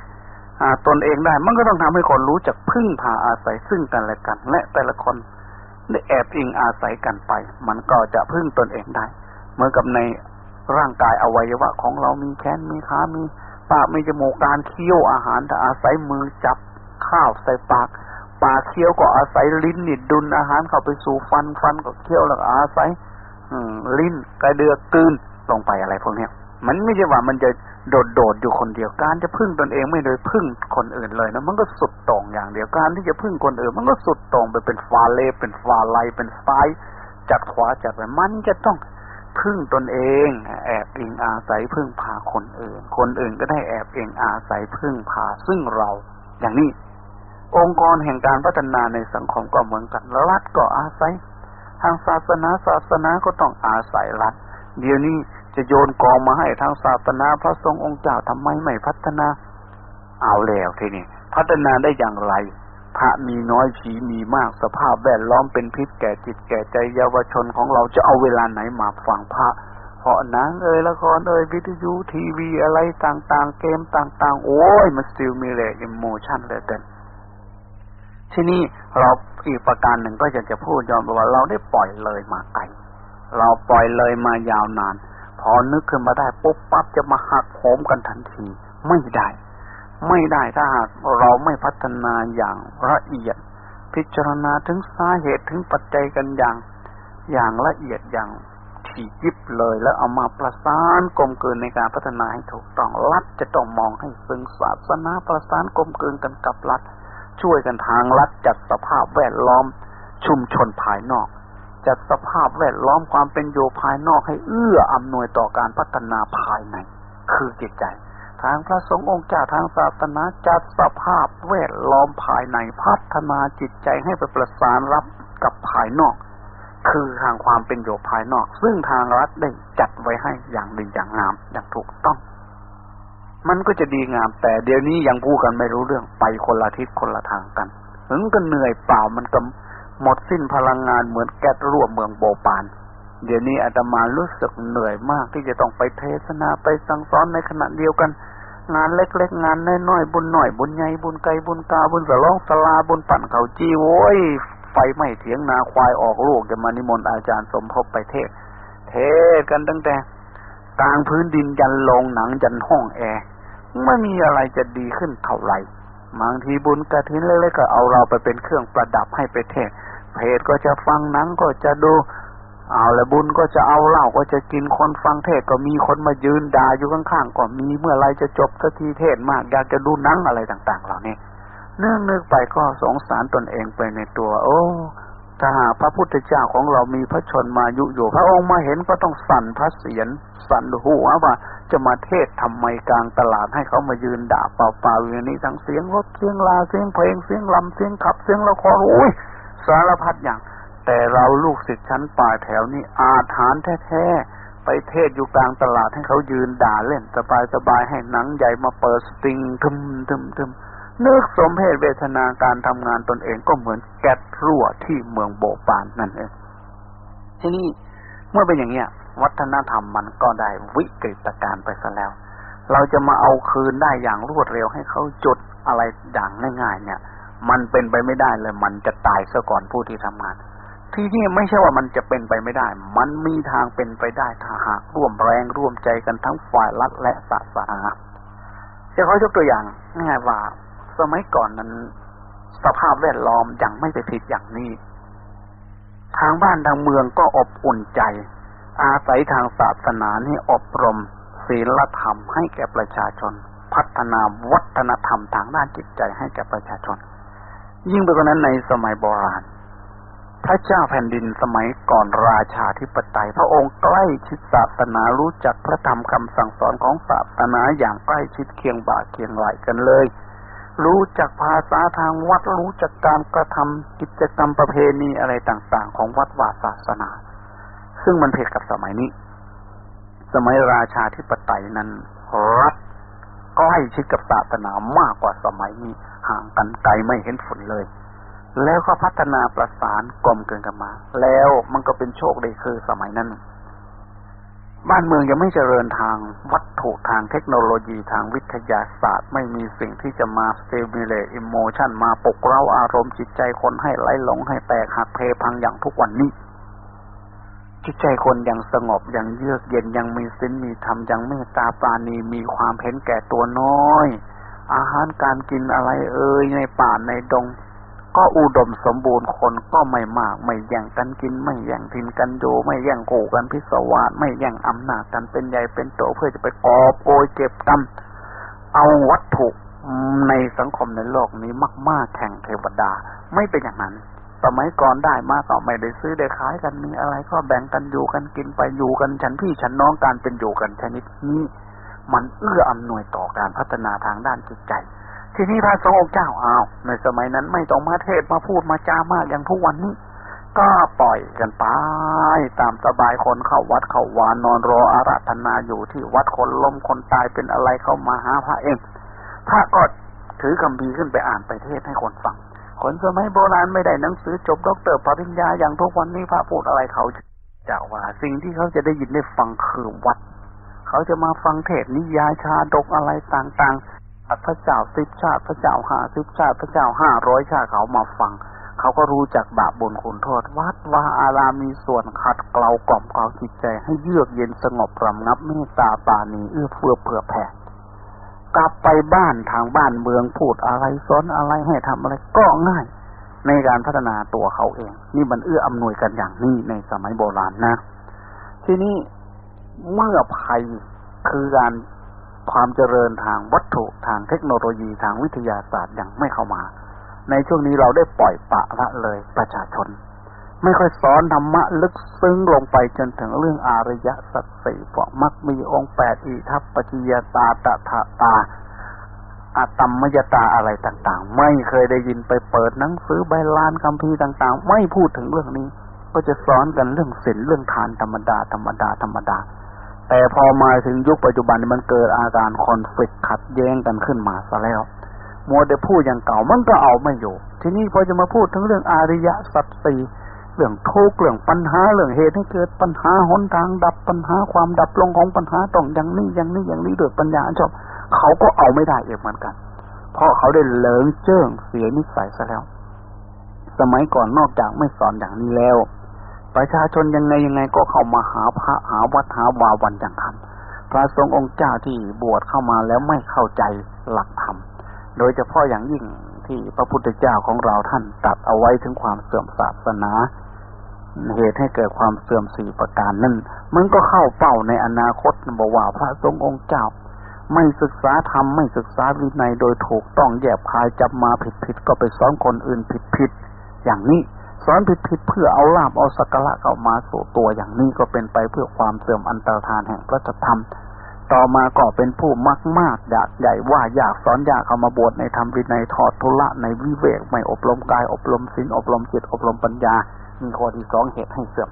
ตนเองได้ มันก็ต้องทำให้คนรู้จักพึ่งพาอาศัยซึ่งกันและกัน และแต่ละคนได้แอบอิงอาศัยกันไป มันก็จะพึ่งตนเองได้ เหมือนกับในร่างกายอวัยวะของเรามีแขนมีขา มี ปากมีจมูกการเคี้ยวอาหารแต่อาศัยมือจับข้าวใส่ปากปากเคี้ยวก็อาศัยลิ้นนิดดุลอาหารเข้าไปสู่ฟันฟันก็เคี้ยวแล้วอาศัยลิ้นกระเดือกกลืนลงไปอะไรพวกนี้มันไม่ใช่ว่ามันจะโดดโดดอยู่คนเดียวการจะพึ่งตนเองไม่โดยพึ่งคนอื่นเลยนะมันก็สุดตรงอย่างเดียวการที่จะพึ่งคนอื่น มันก็สุดตรงไปเป็นฟาเลเป็นฟาไลเป็นซ้ายจัดขวาจัดไปมันจะต้อง พึ่งตนเอง แอบเอิงอาศัยพึ่งพาคนอื่น คนอื่นก็ได้แอบเองอาศัยพึ่งพาซึ่งเรา อย่างนี้ องค์กรแห่งการพัฒนาในสังคมก็เหมือนกันรัฐก็อาศัย ทางศาสนาศาสนาก็ต้องอาศัยรัฐเดี๋ยวนี้จะโยนกองมาให้ทางศาสนาพระสงฆ์องค์เจ้าทำไมไม่พัฒนา เอาแล้วทีนี้พัฒนาได้อย่างไร พระมีน้อยผีมีมากสภาพแวดล้อมเป็นพิษแก่จิตแก่ใจเยาวชนของเราจะเอาเวลาไหนมาฟังพระเพราะหนังเอ่ยละครเอ่ยวิทยุทีวีอะไรต่างๆ เกมต่างๆ โอ้ยมันสติลมีเลยอิโมชันเลยเด่นที่นี่เราอีกประการหนึ่งก็จะจะพูดยอมว่าเราได้ปล่อยเลยมาไกลเราปล่อยเลยมายาวนาน พอนึกขึ้นมาได้ปุ๊บปั๊บจะมาหักโหมกันทันที ไม่ได้ ไม่ได้ถ้าหากเราไม่พัฒนาอย่างละเอียด พิจารณาถึงสาเหตุถึงปัจจัยกันอย่างอย่างละเอียดอย่างถี่ยิบเลยแล้วเอามาประสานกลมเกินในการพัฒนาให้ถูกต้องรัฐจะต้องมองให้ซึ่งศาสนาประสานกลมเกินกันกับรัฐช่วยกันทางรัฐจัดสภาพแวดล้อมชุมชนภายนอก จัดสภาพแวดล้อมความเป็นอยู่ภายนอกให้เอื้ออำนวยต่อการพัฒนาภายใน คือจิตใจ ทางพระสงฆ์องค์เจ้าทางศาสนาจัดสภาพแวดล้อมภายในพัฒนาจิตใจให้ไปประสานรับกับภายนอก คือทางความเป็นอยู่ภายนอก ซึ่งทางรัฐได้จัดไว้ให้อย่างดีอย่างงามอย่างถูกต้อง มันก็จะดีงาม แต่เดี๋ยวนี้ยังพูดกันไม่รู้เรื่องไปคนละทิศคนละทางกันถึงก็เหนื่อยเปล่ามันก็หมดสิ้นพลังงานเหมือนแก๊สรั่วเมืองโบปาน เดี๋ยวนี้อาตมารู้สึกเหนื่อยมากที่จะต้องไปเทศนาไปสั่งสอนในขณะเดียวกัน งานเล็กๆ งานน้อยๆบุญหน่อยบุญใหญ่บุญไกลบุญกาบุญสลองสลาบุญปั่นเขาจีโว้ยไฟไหม้เถียงนาควายออกลูกจะมานิมนต์อาจารย์สมภพไปเทศ เทศกันตั้งแต่กลางพื้นดินยันลงหนังยันห้องแอร์ไม่มีอะไรจะดีขึ้นเท่าไหร่บางทีบุญกระถินเล็กๆก็เอาเราไปเป็นเครื่องประดับให้ไปเทศเพจก็จะฟังหนังก็จะดู เอาละบุญก็จะเอาเหล้าก็จะกินคนฟังเทศก็มีคนมายืนด่าอยู่ข้างๆก็มีเมื่อไรจะจบสักทีเทศมาก อยากจะดูหนังอะไรต่าง ๆ เหล่านี้เนื่องนึกไปก็สงสารตนเองไปในตัว โอ้ถ้าหากพระพุทธเจ้าของเรามีพระชนมายุอยู่ พระองค์มาเห็นก็ต้องสั่นพระเสียรสั่นหัวว่าจะมาเทศทำไมกลางตลาดให้เขามายืนด่าเปล่าๆอย่างนี้ทั้งเสียงรถเสียงลาเสียงเพลงเสียงลำเสียงขับเสียงละครโอ้ยสารพัดอย่าง แต่เราลูกศิษย์ชั้นป่าแถวนี้อาถานแท้ๆ ไปเทศอยู่กลางตลาดให้เขายืนด่าเล่นสบายๆให้หนังใหญ่มาเปิดสติงทึมทึมทึมนึกสมเพศเวทนาการทำงานตนเองก็เหมือนแก๊สรั่วที่เมืองโบปานนั่นเองที่นี่เมื่อเป็นอย่างเนี้ย วัฒนธรรมมันก็ได้วิกฤตการไปซะแล้ว เราจะมาเอาคืนได้อย่างรวดเร็วให้เขาจุดอะไรอย่างง่าย ๆ เนี่ย มันเป็นไปไม่ได้เลย มันจะตายซะก่อนผู้ที่ทำงาน ที่นี่ไม่ใช่ว่ามันจะเป็นไปไม่ได้ มันมีทางเป็นไปได้ถ้าหากร่วมแรงร่วมใจกันทั้งฝ่ายรัฐและศาสนาจะขอยกตัวอย่างง่ายว่า สมัยก่อนนั้น สภาพแวดล้อมยังไม่ไปผิดอย่างนี้ ทางบ้านทางเมืองก็อบอุ่นใจ อาศัยทางศาสนานี่อบรมศีลธรรมให้แก่ประชาชน พัฒนาวัฒนธรรมทางด้านจิตใจให้แก่ประชาชน ยิ่งไปกว่านั้นในสมัยโบราณ พระเจ้าแผ่นดินสมัยก่อนราชาธิปไตย พระองค์ใกล้ชิดศาสนารู้จักพระธรรมคำสั่งสอนของศาสนาอย่างใกล้ชิดเคียงบ่าเคียงไหลกันเลย รู้จักภาษาทางวัดรู้จักการกระทำกิจกรรมประเพณีอะไรต่างๆ ของวัดวาศาสนา ซึ่งมันเพศกับสมัยนี้ สมัยราชาธิปไตยนั้นรัฐใกล้ชิดกับศาสนามากกว่าสมัยนี้ห่างกันไกลไม่เห็นฝนเลย แล้วก็พัฒนาประสานกลมเกินกันมา แล้วมันก็เป็นโชคดีคือสมัยนั้น บ้านเมืองยังไม่เจริญทางวัตถุทางเทคโนโลยีทางวิทยาศาสตร์ ไม่มีสิ่งที่จะมา stimulate emotion มาปลุกเร้าอารมณ์จิตใจคนให้ใหลหลงให้แตกหักเพพังอย่างทุกวันนี้ จิตใจคนยังสงบยังเยือกเย็นยังมีศีลมีธรรมยังเมตตาปรานีมีความเห็นแก่ตัวน้อยอาหารการกินอะไรเอ่ยในป่าในดง ก็อุดมสมบูรณ์คนก็ไม่มาก ไม่แย่งกันกิน ไม่แย่งถิ่นกันอยู่ไม่แย่งคู่กันพิศวาสไม่แย่งอำนาจกันเป็นใหญ่เป็นโตเพื่อจะไปกอบโกยเก็บกรรมเอาวัตถุในสังคมในโลกนี้มาก ๆ แข่งเทวดา ไม่เป็นอย่างนั้น สมัยก่อนได้มาต่อไม่ได้ซื้อได้ขายกันมีอะไรก็แบ่งกันอยู่กันกินไปอยู่กันฉันพี่ฉันน้องการเป็นอยู่กันชนิดนี้ มันเอื้ออำนวยต่อการพัฒนาทางด้านจิตใจ ทีนี้พระสงฆ์เจ้าอ้าวในสมัยนั้นไม่ต้องมาเทศมาพูดมาจามากอย่างทุกวันนี้ ก็ปล่อยกันไปตามสบายคนเข้าวัดเข้าวานนอนรออาราธนาอยู่ที่วัดคนล้มคนตายเป็นอะไรเข้ามาหาพระเองพระก็ถือคำบีขึ้นไปอ่านไปเทศให้คนฟัง คนสมัยโบราณไม่ได้หนังสือจบด็อกเตอร์ปริญญาอย่างทุกวันนี้พระพูดอะไรเขาจะว่า สิ่งที่เขาจะได้ยินได้ฟังคือวัด เขาจะมาฟังเทศนิยายชาดกอะไรต่างๆ พระเจ้าสิบชาติ พระเจ้าห้าสิบชาติ พระเจ้าห้าร้อยชาติเขามาฟัง เขาก็รู้จักบาปบุญคุณโทษ วัดว่าอารามมีส่วนขัดเกลากล่อมเกลาจิตใจ ให้เยือกเย็นสงบรำงับเมตตาปานีเอื้อเฟื้อเผื่อแผ่กลับไปบ้านทางบ้านเมืองพูดอะไรสอนอะไรให้ทำอะไรก็ง่าย ในการพัฒนาตัวเขาเอง นี่มันเอื้ออำนวยกันอย่างนี้ในสมัยโบราณนะ ทีนี้เมื่อภัยคือการ ความเจริญทางวัตถุทางเทคโนโลยีทางวิทยาศาสตร์ยังไม่เข้ามา ในช่วงนี้เราได้ปล่อยปะละเลยประชาชน ไม่ค่อยสอนธรรมะลึกซึ้งลงไปจนถึงเรื่องอารยสัจสี่พวกมักมีองค์แปดอิทัปปจิยตาตถาตาอาตัมมยตาอะไรต่างๆ ไม่เคยได้ยินไปเปิดหนังสือใบลานคัมภีต่างๆ ไม่พูดถึงเรื่องนี้ ก็จะสอนกันเรื่องศีลเรื่องทานธรรมดาธรรมดาธรรมดา แต่พอมาถึงยุคปัจจุบันมันเกิดอาการคอนฟ lict ขัดแย้งกันขึ้นมาซะแล้วมัวแต่พูดอย่างเก่ามันก็เอาไม่อยู่ ทีนี้พอจะมาพูดถึงเรื่องอาริยสัจสี่เรื่องทุกข์เรื่องปัญหาเรื่องเหตุให้เกิดปัญหาหนทางดับปัญหาความดับลงของปัญหาต้องอย่างนี้อย่างนี้อย่างนี้ด้วยปัญญาชอบเขาก็เอาไม่ได้เองเหมือนกัน เพราะเขาได้เลิงเจิ้งเสียนิสัยซะแล้ว สมัยก่อนนอกจากไม่สอนอย่างนี้แล้ว ประชาชนยังไงยังไงก็เข้ามาหาพระหาวัดหาวาวันอย่างคำพระสงฆ์องค์เจ้าที่บวชเข้ามาแล้วไม่เข้าใจหลักธรรม โดยเฉพาะอย่างยิ่งที่พระพุทธเจ้าของเราท่านตัดเอาไว้ถึงความเสื่อมศาสนาเหตุให้เกิดความเสื่อมสี่ประการนั่นมันก็เข้าเป้าในอนาคตบอกว่าพระสงฆ์องค์เจ้า ไม่ศึกษาธรรมไม่ศึกษาวินัยโดยถูกต้องแยบคายจับมาผิดผิดก็ไปสอนคนอื่นผิดผิดอย่างนี้ สอนผิดผิดเพื่อเอาลาบเอาสักการะเข้ามาสู่ตัวอย่างนี้ก็เป็นไปเพื่อความเสื่อมอันตรธานแห่งพระธรรม ต่อมาก็เป็นผู้มากมากอยากใหญ่ว่าอยากสอนอยากเข้ามาบวชในธรรมวินัยทอดทุละในวิเวกไม่อบรมกายอบรมศีลอบรมจิตอบรมปัญญา มีข้อที่สองเหตุให้เสื่อม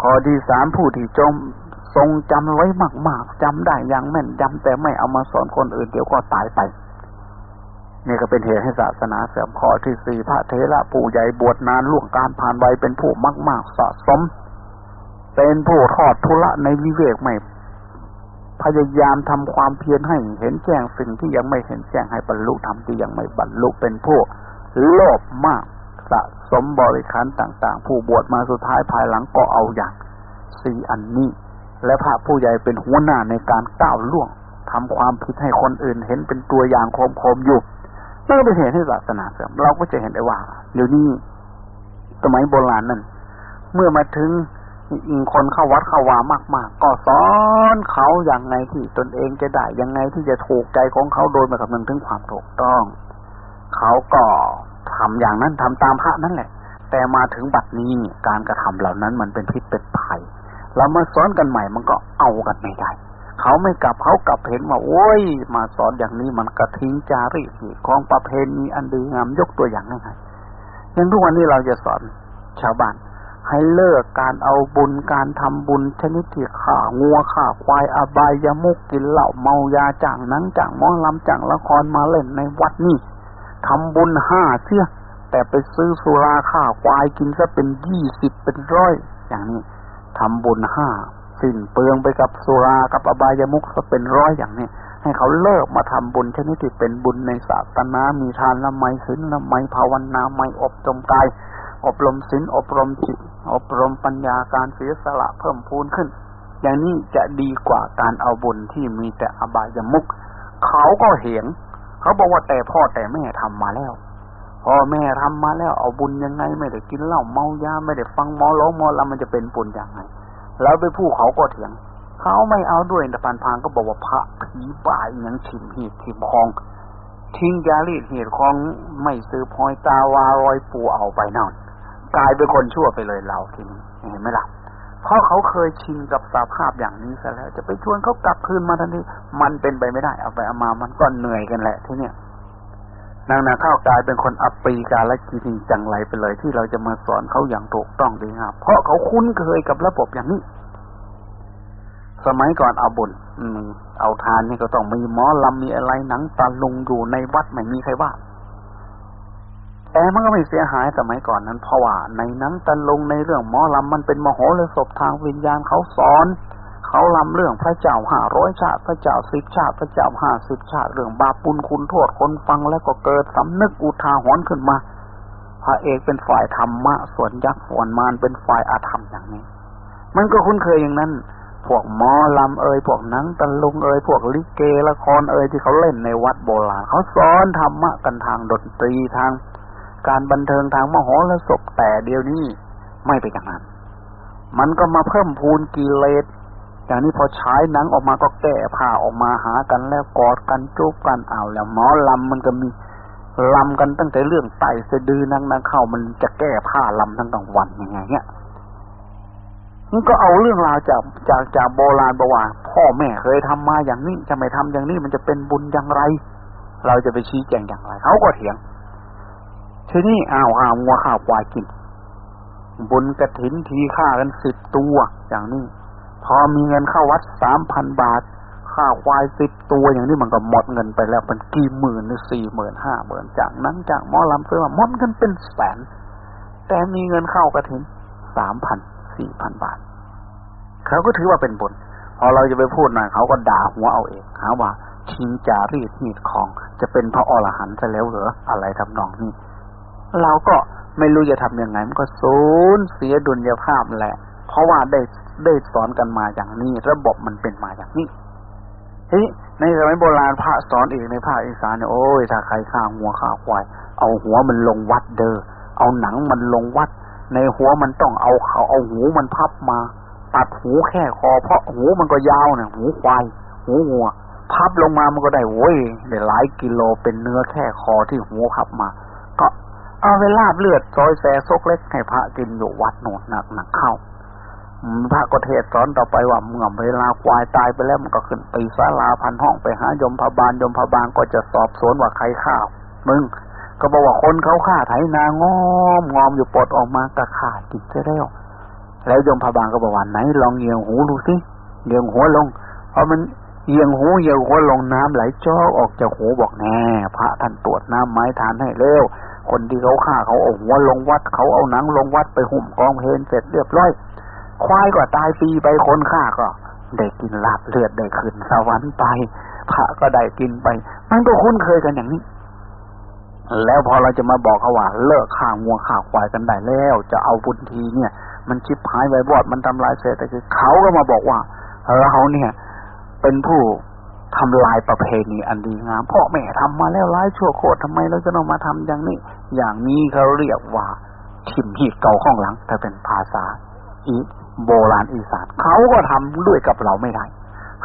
ข้อที่สามผู้ที่จมทรงจำไว้มากๆจำได้อย่างแม่นจำแต่ไม่เอามาสอนคนอื่นเดี๋ยวก็ตายไป นี่ก็เป็นเหตุให้ศาสนาเสื่อมข้อที่สี่พระเทระผู้ใหญ่บวชนานล่วงการผ่านวัยเป็นผู้มาก ๆ สะสม เป็นผู้ทอดทุละในวิเวกไม่ พยายามทำความเพียรให้เห็นแจ้งสิ่งที่ยังไม่เห็นแจ้งให้บรรลุธรรมที่ยังไม่บรรลุเป็นผู้โลภมากสะสมบริขารต่าง ๆ ผู้บวชมาสุดท้ายภายหลังก็เอาอย่างสี่อันนี้ และพระผู้ใหญ่เป็นหัวหน้าในการก้าวล่วงทำความผิดให้คนอื่นเห็นเป็นตัวอย่างโคมๆอยู่ นั่นก็เป็นเหตุให้ศาสนาเสื่อมเราก็จะเห็นได้ว่า เดี๋ยวนี้สมัยโบราณนั้นเมื่อมาถึงคนเข้าวัดเข้าวามากๆก็สอนเขาอย่างไงที่ตนเองจะได้ยังไงที่จะถูกใจของเขาโดยม่คำนึงถึงความถูกต้อง เขาก็ทำอย่างนั้นทำตามพระนั่นแหละ แต่มาถึงบัดนี้การกระทำเหล่านั้นมันเป็นพิษเป็นภัยเรามาสอนกันใหม่มันก็เอากันไม่ได้ เขาไม่กลับเขากลับเห็นว่าโอ้ย มาสอนอย่างนี้มันกระทิ้งจารีตของประเพณีอันดีงามยกตัวอย่างง่ายๆอย่างทุกวันนี้เราจะสอนชาวบ้านให้เลิกการเอาบุญการทำบุญชนิดที่ข่างัวข่าควายอบายยมุกกินเหล้าเมายาจ่างนั้นจ่างมองลำจ่างละครมาเล่นในวัดนี่ทำบุญห้าเสียแต่ไปซื้อสุราข่าควายกินซะเป็นยี่สิบเป็นร้อยอย่างนี้ทำบุญห้า สิ้นเปลืองไปกับสุรากับอบายมุกซะเป็นร้อยอย่างนี้ให้เขาเลิกมาทำบุญชนิดที่เป็นบุญในศาสนา มีทานละไมศีลละไมภาวนาไม่อบจมกาย อบรมศีลอบรมจิต อบรมปัญญาการเสียสละเพิ่มพูนขึ้น อย่างนี้จะดีกว่าการเอาบุญที่มีแต่อบายมุกเขาก็เห็นเขาบอกว่าแต่พ่อแต่แม่ทำมาแล้วพ่อแม่ทำมาแล้วเอาบุญยังไง ไม่ได้กินเหล้าเมายาไม่ได้ฟังมอล้อมอลมันจะเป็นบุญอย่างไง แล้วไปพูดเขาก็เถียง เขาไม่เอาด้วยแต่พันพางก็บอกว่าพระผีบ่ายยังฉิมหีดถิมคอง ทิ้งยาลีดเหตุของไม่ซื้อพอยตาวารอยปูเอาไปนอนกลายเป็นคนชั่วไปเลยเราทีนี้เห็นไหมล่ะเพราะเขาเคยชินกับสภาพอย่างนี้ซะแล้ว จะไปชวนเขากลับคืนมาทันทีมันเป็นไปไม่ได้เอาไปเอามามันก็เหนื่อยกันแหละทีเนี้ย นางนาข้าวกลายเป็นคนอัปปีการและกินีจังไรไปเลย ที่เราจะมาสอนเขาอย่างถูกต้องดีงามเพราะเขาคุ้นเคยกับระบบอย่างนี้ สมัยก่อนเอาบุญเอาทานนี่ก็ต้องมีหมอลำมีอะไรหนังตาลุงอยู่ในวัดไม่มีใครว่าแต่มันก็ไม่เสียหายสมัยก่อนนั้นเพราะว่าในหนังตะลุงในเรื่องหมอลำมันเป็นมโหรสพทางวิญญาณเขาสอน เขาลำเรื่องพระเจ้าห้าร้อยชาติ พระเจ้าสิบชาติพระเจ้าห้าสิบชาติ เรื่องบาปปุลคุณโทษคนฟังแล้วก็เกิดสำนึกอุทาหรณ์ขึ้นมา พระเอกเป็นฝ่ายธรรมะ ส่วนยักษ์ส่วนมารเป็นฝ่ายอาธรรมอย่างนี้ มันก็คุ้นเคยอย่างนั้น พวกหมอลำเอ่ยพวกหนังตะลุงเอ่ยพวกลิเกละครเอ่ยที่เขาเล่นในวัดโบราณเขาสอนธรรมะกันทางดนตรีทาง การบันเทิงทางมโหรสพแต่เดียวนี้ไม่เป็นอย่างนั้นมันก็มาเพิ่มพูนกิเลส อย่างนี้พอฉายหนังออกมาก็แก้ผ้าออกมาหากันแล้วกอดกันจูบกันเอาแล้วหมอลำมันก็มีลำกันตั้งแต่เรื่องไตสะดือนังนังเข้ามันจะแก้ผ้าลำทั้งกลางวันยังไงเนี่ยมันก็เอาเรื่องราวจากจากจากโบราณบอกว่าพ่อแม่เคยทำมาอย่างนี้จะไม่ทำอย่างนี้มันจะเป็นบุญอย่างไร เราจะไปชี้แจงอย่างไรเขาก็เถียงทีนี้อ้าวอ้าวงัวข้าวควายกินบุญกระถินทีฆ่ากันสิบตัวอย่างนี้ พอมีเงินเข้าวัดสามพันบาท ค่าควายสิบตัวอย่างนี้มันก็หมดเงินไปแล้วเป็นกี่หมื่นหรือสี่หมื่นห้าหมื่นจากนั้นจากหมอลำซื้อมาหมดกันเป็นแสน แต่มีเงินเข้ากระถิ่นสามพันสี่พันบาท เขาก็ถือว่าเป็นบุญพอเราจะไปพูดหน่อยเขาก็ด่าหัวเอาเองหาว่าชิงจารีตหีดของจะเป็นพระอรหันต์ซะแล้วเหรออะไรทำนองนี้เราก็ไม่รู้จะทำยังไงมันก็สูญเสียดุลยภาพแหละ เพราะว่าได้ได้สอนกันมาอย่างนี้ ระบบมันเป็นมาอย่างนี้เฮ้ยในสมัยโบราณพระสอนอีกในภาคอีสานเนี่ยโอ้ยถ้าใครฆ่าหัวฆ่าควายเอาหัวมันลงวัดเด้อเอาหนังมันลงวัด ในหัวมันต้องเอาเขาเอาหูมันพับมา ตัดหูแค่คอ เพราะหูมันก็ยาวเนี่ยหูควายหูงัวพับลงมามันก็ได้โว้ยได้หลายกิโลเป็นเนื้อแค่คอที่หูพับมา ก็เอาไปลาบเลือดซอยแสซกเล็กให้พระกินอยู่วัดโนดหนักหนักเข้า พระก็เทศสอนต่อไปว่าเมื่อเวลาควายตายไปแล้วมันก็ขึ้นไปศาลาพันห้องไปหายมพบาลยมพบาลก็จะสอบสวนว่าใครฆ่ามึงก็บอกว่าคนเขาฆ่าไถนางอมงอมอยู่ปลดออกมากระขาดจิตจะแล้วแล้วยมพบาลก็บอกว่าไหนลองเยียงหูดูสิเยียงหัวลงเพราะมันเอียงหูเอียงหัวลงน้ำไหลจอกออกจากหูบอกแน่พระท่านตรวจน้ำไม้ทานให้เร็วคนที่เขาฆ่าเขาเอาหัวลงวัดเขาเอาหนังลงวัดไปหุ่มกองเพลนเสร็จเรียบร้อย ควายก็ตายฟรีไปคนฆ่าก็ได้กินลาบเลือดได้ขึ้นสวรรค์ไป พระก็ได้กินไป มันก็คุ้นเคยกันอย่างนี้ แล้วพอเราจะมาบอกเขาว่า เลิกฆ่างัวฆ่าควายกันได้แล้ว จะเอาบุญทีเนี่ย มันชิบหายไปบอดมันทำลายเศรษฐกิจเขาก็มาบอกว่าเราเนี่ย เป็นผู้ทำลายประเพณีอันดีงามพ่อแม่ทำมาแล้วร้ายชั่วโคตรทำไมเราจะต้องมาทำอย่างนี้ อย่างนี้เขาเรียกว่าทิมหีดเก่าข้องหลัง ถ้าเป็นภาษาอี โบราณอีสานเขาก็ทำด้วยกับเราไม่ได้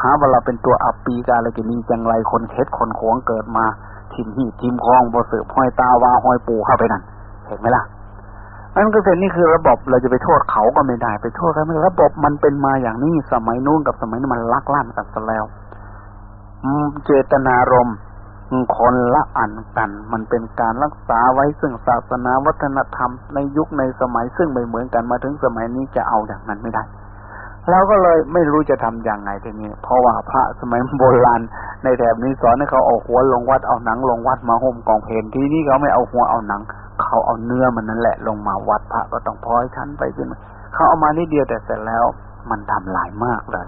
หาว่าเราเป็นตัวอับปีกาลกินีจังไรคนเท็ดคนขวงเกิดมาทิมหีทิมคลองบเสือห้อยตาวาห้อยปูเข้าไปนั่นเห็นไหมล่ะนั่นก็เป็นนี่คือระบบเราจะไปโทษเขาก็ไม่ได้ไปโทษเขาไม่ระบบมันเป็นมาอย่างนี้สมัยนู้นกับสมัยนี้มันลักลั่นกันซะแล้วเจตนารมณ์ คนละอันกัน มันเป็นการรักษาไว้ซึ่งศาสนาวัฒนธรรมในยุคในสมัยซึ่งไม่เหมือนกันมาถึงสมัยนี้จะเอาอย่างนั้นไม่ได้เราก็เลยไม่รู้จะทำย่างไงทีนี้ เพราะว่าพระสมัยโบราณในแถบนี้สอนให้เขาเอาหัวลงวัดเอาหนังลงวัดมาห่มกองเพลนที่นี่เขาไม่เอาหัวเอาหนัง เขาเอาเนื้อมันนั่นแหละลงมาวัดพระก็ต้องพอยชั้นไปขึ้นเขาเอามานิดเดียวแต่เสร็จแล้ว มันทำหลายมากเลย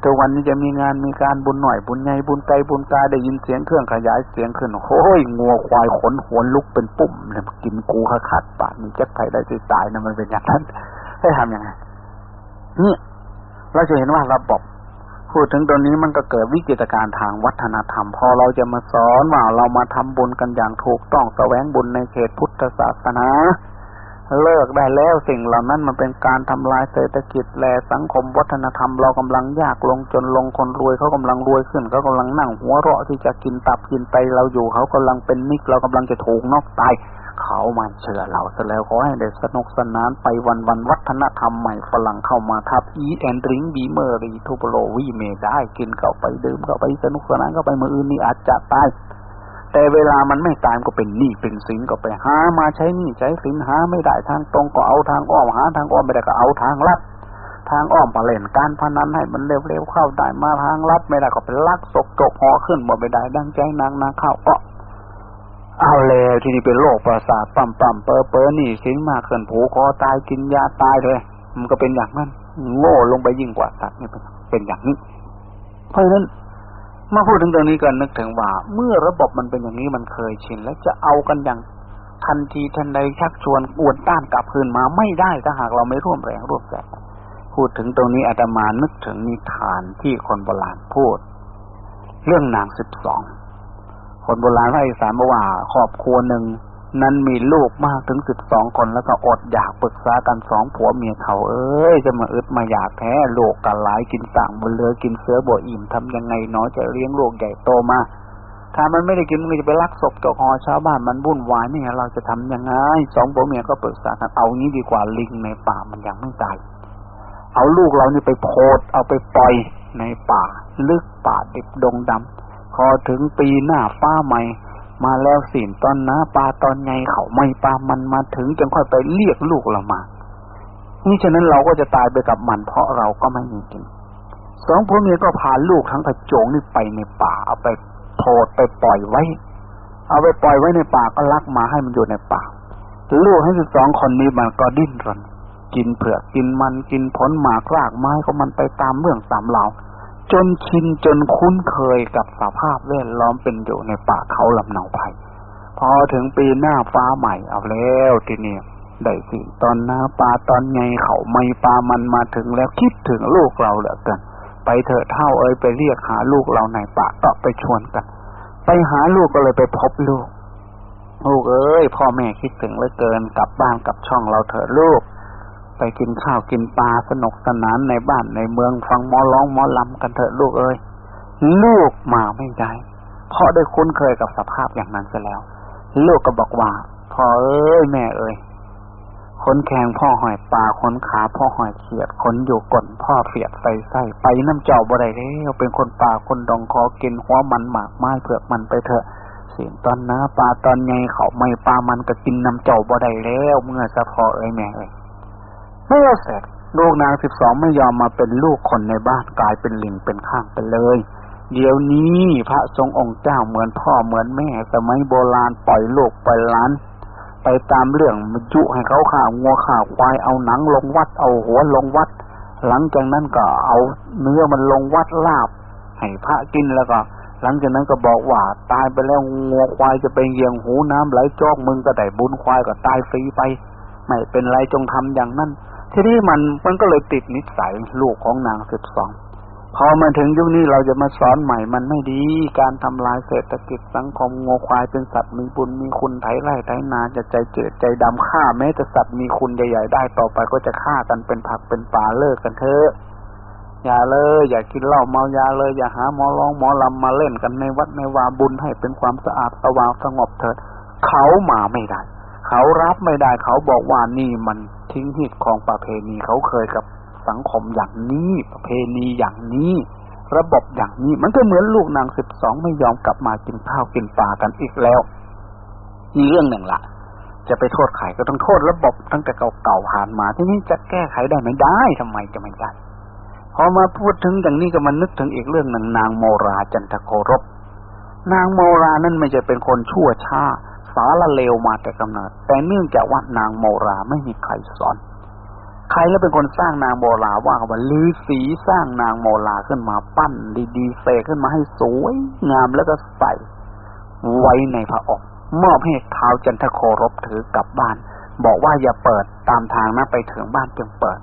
แต่วันนี้จะมีงานมีการบุญหน่อยบุญใหญ่บุญไกลบุญกาได้ยินเสียงเครื่องขยายเสียงขึ้นโอ้ยงัวควายขนหวนลุกเป็นปุ่มเนี่ยกินกูขาขาดปากมีเจ็บไทยได้ใจตายนะมันเป็นอย่างนั้นให้ทำยังไงนี่เราจะเห็นว่าระบบพูดถึงตรงนี้มันก็เกิดวิกฤตการณ์ทางวัฒนธรรม พอเราจะมาสอนว่าเรามาทำบุญกันอย่างถูกต้องแสวงบุญในเขตพุทธศาสนา เลิกได้แล้วสิ่งเหล่านั้นมันเป็นการทำลายเศรษฐกิจและสังคมวัฒนธรรมเรากำลังยากลงจนลงคนรวยเขากำลังรวยขึ้นเขากำลังนั่งหัวเราะที่จะกินตับกินไตเราอยู่เขากำลังเป็นนิกเรากำลังจะถูกนอกตายเขามาเชื่อเราซะแล้วขอให้ได้สนุกสนานไปวันวันวัฒนธรรมใหม่ฝรั่งเข้ามาทับ eat and drink be merry tomorrow we may die กินเข้าไปดื่มเข้าไปสนุกสนานเข้าไปมืออื่นนี่อาจจะตาย แต่เวลามันไม่ตายก็เป็นหนี้เป็นสินก็ไปหามาใช้หนี้ใช้สินหาไม่ได้ทางตรงก็เอาทางอ้อมหาทางอ้อมไม่ได้ก็เอาทางลัดทางอ้อมไปเล่นการพนันให้มันเร็วๆเข้าได้มาทางลัดไม่ได้ก็เป็นลักฉกจกห่อขึ้นหมดไม่ได้ดังใจนางนางเข้าก็เอาแล้วที่นี่เป็นโรคประสาทปั๊มปั๊มเปอเปอหนี่สินมากเกินผูคอตายกินยาตายเลย มันก็เป็นอย่างนั้น โง่ลงไปยิ่งกว่าสัตว์นี่เป็นเป็นอย่างนี้ เพราะฉะนั้น มาพูดถึงตรงนี้กันนึกถึงว่า เมื่อระบบมันเป็นอย่างนี้มันเคยชิน แล้วจะเอากันอย่างทันทีทันใดชักชวนอวนต้านกลับคืนมาไม่ได้ถ้าหากเราไม่ร่วมแรงร่วมใจพูดถึงตรงนี้อาตมานึกถึงนิทานที่คนโบราณพูด เรื่องนางสิบสองคนโบราณภาคอีสานบอกว่าครอบครัวหนึ่ง นั้นมีลูกมากถึงสิบสองคนแล้วก็อดอยากปรึกษากันสองผัวเมียเขาเอ้ยจะมาอึดมาอยากแท้โลกกันหลายกินต่างบนเรือกินเสือบ่อิ่มทำยังไงเนาะจะเลี้ยงโลกใหญ่โตมาถ้ามันไม่ได้กินมันจะไปลักศพจกหอชาวบ้านมันวุ่นวายนี่เราจะทำยังไงสองผัวเมียก็ปรึกษากันเอางี้ดีกว่าลิงในป่ามันยังไม่ตายเอาลูกเรานี่ไปโพดเอาไปปล่อยในป่า ลึกป่าดิบดงดำพอถึงปีหน้าฟ้าใหม่ มาแล้วสินตอนน้าปลาตอนไงเขาไม่ปลามันมาถึงจนค่อยไปเรียกลูกเรามานี่ฉะนั้นเราก็จะตายไปกับมันเพราะเราก็ไม่มีกินสองพ่อเมียก็พาลูกทั้งกระโจงนี่ไปในป่าเอาไปโพดไปปล่อยไว้ เอาไปปล่อยไว้ในป่าก็ลักมาให้มันอยู่ในป่าลูกให้สิบสองคนนี้มันก็ดิ้นรนกินเผือกกินมันกินผลหมากรากไม้ก็มันไปตามเรื่องตามเรา จนชินจนคุ้นเคยกับสภาพแวดล้อมเป็นอยู่ในป่าเขาลำเนาไผ่พอถึงปีหน้าฟ้าใหม่เอาแล้วทีนี้ได้สิตอนหน้าปลาตอนไงเขาไม่ปลามันมาถึงแล้วคิดถึงลูกเราเหลือเกินไปเถอะเท่าเอ้ยไปเรียกหาลูกเราในป่าก็ไปชวนกัน ไปหาลูกก็เลยไปพบลูกลูกเอ้ยพ่อแม่คิดถึงเหลือเกินกลับบ้านกลับช่องเราเถอะลูก ไปกินข้าวกินปลาสนุกสนานในบ้านในเมืองฟังมอร้องมอลำกันเถอะลูกเอ้ยลูกมาไม่ได้เพราะได้คุ้นเคยกับสภาพอย่างนั้นซะแล้ว ลูกก็บอกว่าพ่อเอ้ยแม่เอ้ยคนแขงพ่อหอยปลาคนขาพ่อหอยเขียดคนอยู่ก่นพ่อเฟียดใส่ไส้ไปน้ำเจ้าบ่ได้แล้วเป็นคนป่าคนดองคอกินหัวมันหมากไม้เผือกมันไปเถอะเสียงตอนน้าปลาตอนไงเขาไม่ปลามันก็กินน้ำเจ้าบ่ได้แล้ว เมื่อสะพอเอ้ยแม่เอ้ย เมื่อเสร็จลูกนางสิบสองไม่ยอมมาเป็นลูกคนในบ้านกลายเป็นลิงเป็นข้างไปเลย เดี๋ยวนี้พระทรงองค์เจ้าเหมือนพ่อเหมือนแม่สมัยโบราณปล่อยลูกปล่อยล้าน ไปตามเรื่องมาจุให้เขาข่าวงัวข่าวควายเอาหนังลงวัดเอาหัวลงวัด หลังจากนั้นก็เอาเนื้อมันลงวัดลาบให้พระกินแล้วก็ หลังจากนั้นก็บอกว่าตายไปแล้วงัวควายจะไปเยียงหูน้ำไหลจอกมึงก็ได้บุญควายก็ตายฟรีไป ไม่เป็นไรจงทำอย่างนั้น ทีนี้มันมันก็เลยติดนิสัยลูกของนางสิบสองพอมาถึงยุคนี้เราจะมาสอนใหม่มันไม่ดี การทำลายเศรษฐกิจสังคมงัวควายเป็นสัตว์มีบุญมีคุณไถไร่ไถนาจะใจเจือใจดำฆ่าแม้แต่สัตว์มีคุณใหญ่ๆได้ต่อไปก็จะฆ่ากันเป็นผักเป็นปลาเลิกกันเถอะอย่าเลย อย่ากินเหล้าเมายาเลย อย่าหาหมอร้องหมอลำมาเล่นกันในวัดในวาบุญให้เป็นความสะอาดสว่างสงบเถิดเขามาไม่ได้ เขารับไม่ได้เขาบอกว่านี่มันทิ้งหิดของประเพณีเขาเคยกับสังคมอย่างนี้ประเพณีอย่างนี้ ระบบอย่างนี้ มันก็เหมือนลูกนางสิบสองไม่ยอมกลับมากินข้าวกินปลากันอีกแล้วนี่เรื่องหนึ่งละจะไปโทษใครก็ต้องโทษระบบตั้งแต่เก่าๆผ่านมา ที่นี้จะแก้ไขได้ไม่ได้ทำไมจะไม่ได้พอมาพูดถึงอย่างนี้ก็มันนึกถึงอีกเรื่องหนึ่งนางโมราจันทโครบนางโมรานั้นไม่จะเป็นคนชั่วช้า สาละเลวมาแต่กำเนิด แต่เนื่องจากว่านางโมราไม่มีใครสอน ใครแล้วเป็นคนสร้างนางโมราว่าว่าลือสีสร้างนางโมราขึ้นมาปั้น ดีๆเสกขึ้นมาให้สวยงามแล้วก็ใส่ไว้ในพระอกมอบให้ท้าวจันทโครบถือกลับบ้าน บอกว่าอย่าเปิดตามทางนะไปถึงบ้านจึงเปิด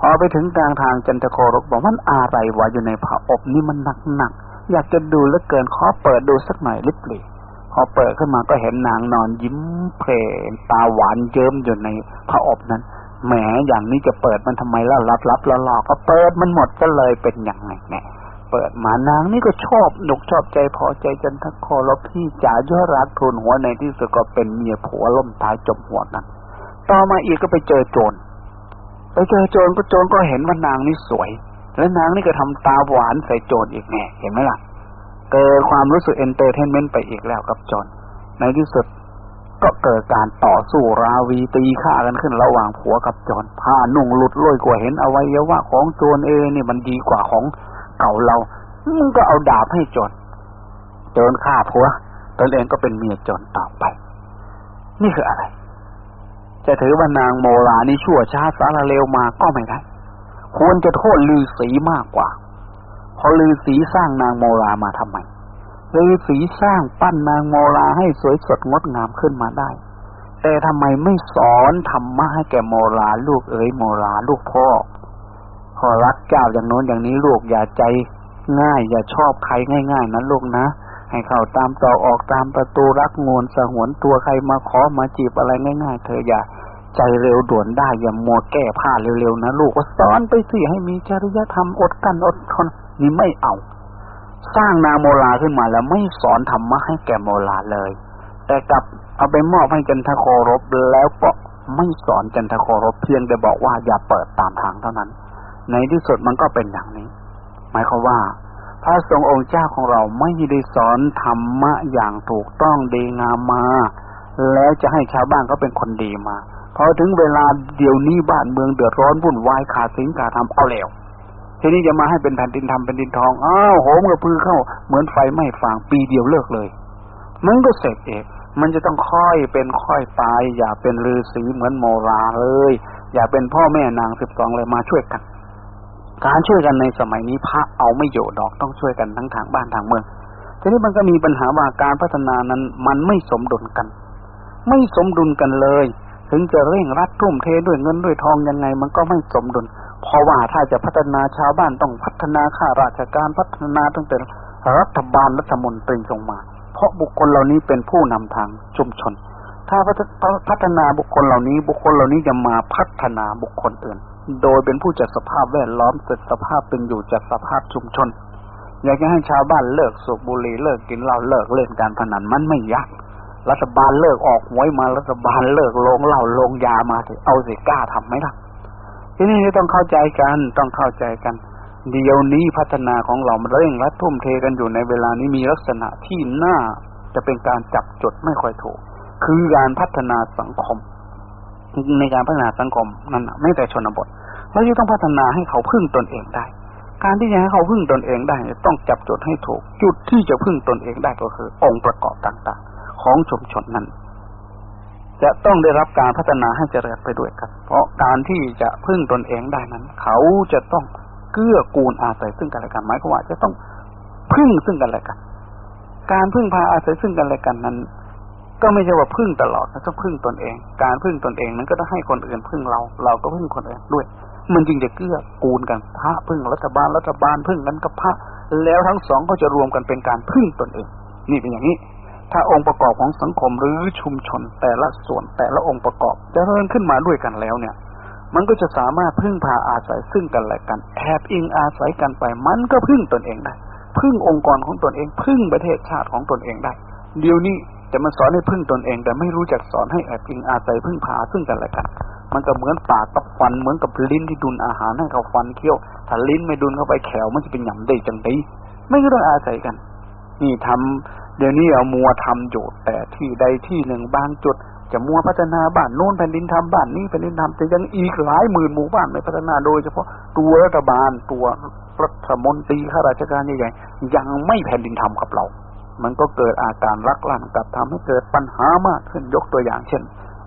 พอไปถึงกลางทางจันทโครบบอกมันอะไรวะอยู่ในพระอบนี่มันหนักๆอยากจะดูเหลือเกินขอเปิดดูสักหน่อยลิบหลี พอเปิดขึ้นมาก็เห็นนางนอนยิ้มเพลตาหวานเยิ้มอยู่ในพระอบนั้นแหมอย่างนี้จะเปิดมันทำไมล่ะรับรับล่อๆก็เปิดมันหมดก็เลยเป็นอย่างไงแน่เปิดมานางนี่ก็ชอบหนุกชอบใจพอใจจนทักคอรพี่จ๋ายอรักทุนหัวในที่สุดก็เป็นเมียผัวล่มท้ายจมหัวนั้น ต่อมาอีกก็ไปเจอโจรไปเจอโจรก็โจรก็เห็นว่านางนี่สวย แล้วนางนี่ก็ทำตาหวานใส่โจรอีกแน่เห็นไหมล่ะ เกิดความรู้สึก entertainment ไปอีกแล้วกับโจรในที่สุดก็เกิดการต่อสู้ราวีตีฆ่ากันขึ้นระหว่างผัวกับโจรผ้านุ่งหลุดลอยกว่าเห็นอวัยวะของโจรเอนี่มันดีกว่าของเก่าเรามึงก็เอาดาบให้โจรโจรฆ่าผัวตนเองก็เป็นเมียจอนต่อไป นี่คืออะไร จะถือว่านางโมรานี่ชั่วช้าสารเลวมาก็ไม่ได้ควรจะโทษลือสีมากกว่า พอลือสีสร้างนางโมรามาทำไมฤาษีสร้างปั้นนางโมราให้สวยสดงดงามขึ้นมาได้ แต่ทำไมไม่สอนธรรมะให้แก่โมราลูกเอ๋ยโมราลูกพ่อพอรักเจ้าอย่างโน้นอย่างนี้ลูกอย่าใจง่าย อย่าชอบใครง่าย ๆนะลูกนะให้เข้าตามต่อออกตามประตูรักงวนสงวนตัวใครมาขอมาจีบอะไรง่าย ๆ เธออย่าใจเร็วด่วนได้อย่ามัวแก้ผ้าเร็วๆนะลูกก็สอนไปสิให้มีจริยธรรมอดกันอดทน นี่ไม่เอา สร้างนางโมลาขึ้นมาแล้วไม่สอนธรรมะให้แก่โมลาเลย แต่กลับเอาไปมอบให้จันทโครบแล้วก็ไม่สอนจันทโครบเพียงแต่บอกว่าอย่าเปิดตามทางเท่านั้น ในที่สุดมันก็เป็นอย่างนี้ หมายความว่า พระสงฆ์องค์เจ้าของเราไม่ได้สอนธรรมะอย่างถูกต้องดีงามมา แล้วจะให้ชาวบ้านก็เป็นคนดีมาพอถึงเวลาเดี๋ยวนี้บ้านเมืองเดือดร้อนวุ่นวายขาดสินขาดธรรมเอาแล้ว ทีนี้จะมาให้เป็นแผ่นดินทำเป็นดินทองอ้าวโหมกระพือเข้า เหมือนไฟไหม้ฟางปีเดียวเลิกเลย มันก็เสร็จเองมันจะต้องค่อยเป็นค่อยตาย อย่าเป็นฤาษีเหมือนโมราเลย อย่าเป็นพ่อแม่นางสิบสองเลยมาช่วยกัน การช่วยกันในสมัยนี้พระเอาไม่อยู่ดอกต้องช่วยกันทั้งทางบ้านทางเมืองทีนี้มันก็มีปัญหาว่าการพัฒนานั้นมันไม่สมดุลกัน ไม่สมดุลกันเลย ถึงจะเร่งรัดทุ่มเทด้วยเงินด้วยทองยังไง มันก็ไม่สมดุล เพราะว่าถ้าจะพัฒนาชาวบ้านต้องพัฒนาข้าราชการพัฒนาตั้งแต่รัฐบาลรัฐมนตรีลงมา เพราะบุคคลเหล่านี้เป็นผู้นำทางชุมชน ถ้าพัฒนาบุคคลเหล่านี้ บุคคลเหล่านี้จะมาพัฒนาบุคคลอื่น โดยเป็นผู้จัดสภาพแวดล้อมจัดสภาพเป็นอยู่จัดสภาพชุมชน อยากจะให้ชาวบ้านเลิกสูบบุหรี่เลิกกินเหล้าเลิกเล่นการพนันมันไม่ยากรัฐบาลเลิกออกหวยมารัฐบาลเลิกลงเหล้าลงยามาสิเอาสิกล้าทำไหมล่ะ ทีนี้ต้องเข้าใจกันต้องเข้าใจกัน เดี๋ยวนี้พัฒนาของเรามันเร่งรัดทุ่มเทกันอยู่ในเวลานี้มีลักษณะที่น่าจะเป็นการจับจดไม่ค่อยถูก คือการพัฒนาสังคม ในการพัฒนาสังคมนั่นไม่แต่ชนบทเราจะต้องพัฒนาให้เขาพึ่งตนเองได้ การที่จะให้เขาพึ่งตนเองได้ต้องจับจดให้ถูก จุดที่จะพึ่งตนเองได้ก็คือ องค์ประกอบต่าง ๆ ของชุมชนนั้น จะต้องได้รับการพัฒนาให้เจริญไปด้วยกันเพราะการที่จะพึ่งตนเองได้นั้น เขาจะต้องเกื้อกูลอาศัยซึ่งกันและกันหมายความว่าจะต้องพึ่งซึ่งกันและกัน การพึ่งพาอาศัยซึ่งกันและกันนั้น ก็ไม่ใช่ว่าพึ่งตลอดนะต้องพึ่งตนเอง การพึ่งตนเองนั้นก็ต้องให้คนอื่นพึ่งเรา เราก็พึ่งคนอื่นด้วย มันจึงจะเกื้อกูลกันพระพึ่งรัฐบาลรัฐบาลพึ่งกันกับพระแล้วทั้งสองก็จะรวมกันเป็นการพึ่งตนเอง นี่เป็นอย่างนี้ ถ้าองค์ประกอบของสังคมหรือชุมชนแต่ละส่วนแต่ละองค์ประกอบจะเริ่มขึ้นมาด้วยกันแล้วเนี่ย มันก็จะสามารถพึ่งพาอาศัยซึ่งกันและกันแอบอิงอาศัยกันไป มันก็พึ่งตนเองได้ พึ่งองค์กรของตนเอง พึ่งประเทศชาติของตนเองได้ เดี๋ยวนี้จะมาสอนให้พึ่งตนเอง แต่ไม่รู้จักสอนให้แอบอิงอาศัยพึ่งพาซึ่งกันและกัน มันก็เหมือนปากกับฟันเหมือนกับลิ้นที่ดุลอาหารให้เขาฟันเคี้ยว ถ้าลิ้นไม่ดุลเข้าไปแขวมันจะเป็นหยำได้จังไดไม่ก็ต้องอาศัยกัน นี่ทำ เดี๋ยวนี้เอามัวทำอยู่แต่ที่ใดที่หนึ่งบางจุด จะมัวพัฒนาบ้านโน้นแผ่นดินทำบ้านนี้แผ่นดินทำแต่ยังอีกหลายหมื่นหมู่บ้านไม่พัฒนาโดยเฉพาะตัวรัฐบาลตัวรัฐมนตรีข้าราชการใหญ่ๆยังไม่แผ่นดินทำกับเรา มันก็เกิดอาการรักลั่นกับทำให้เกิดปัญหามากขึ้นยกตัวอย่างเช่น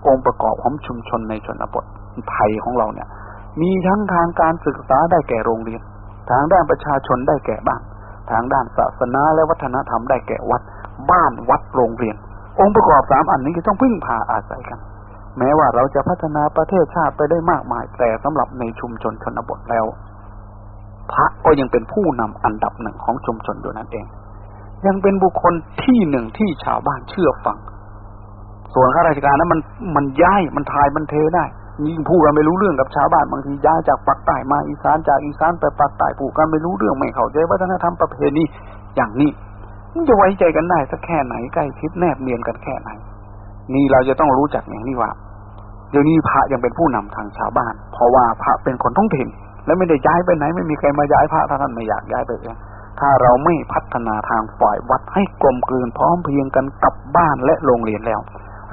องค์ประกอบของชุมชนในชนบทไทยของเราเนี่ย มีทั้งทางการศึกษาได้แก่โรงเรียน ทางด้านประชาชนได้แก่บ้านทางด้านศาสนาและวัฒนธรรมได้แก่วัด บ้านวัดโรงเรียน องค์ประกอบสามอันนี้จะต้องพึ่งพาอาศัยกัน แม้ว่าเราจะพัฒนาประเทศชาติไปได้มากมาย แต่สำหรับในชุมชนชนบทแล้ว พระก็ยังเป็นผู้นำอันดับหนึ่งของชุมชนอยู่นั่นเอง ยังเป็นบุคคลที่หนึ่งที่ชาวบ้านเชื่อฟัง ส่วนข้าราชการนั้นมันมันย้ายมันทายมันเทได้ยิ่งพูดกันไม่รู้เรื่องกับชาวบ้านบางทีย้ายจากปากใต้มาอีสานจากอีสานไปปากใต้พูดกันไม่รู้เรื่องไม่เข้าใจวัฒนธรรมประเพณีอย่างนี้ จะไว้ใจกันได้สักแค่ไหนใกล้ชิดแนบเนียนกันแค่ไหน นี่เราจะต้องรู้จักอย่างนี้ว่าเดี๋ยวนี้พระยังเป็นผู้นำทางชาวบ้าน เพราะว่าพระเป็นคนท้องถิ่น และไม่ได้ย้ายไปไหน ไม่มีใครมาย้ายพระถ้าท่านไม่อยากย้ายไปเองถ้าเราไม่พัฒนาทางฝ่ายวัดให้กลมกลืนพร้อมเพียงกันกับบ้านและโรงเรียนแล้ว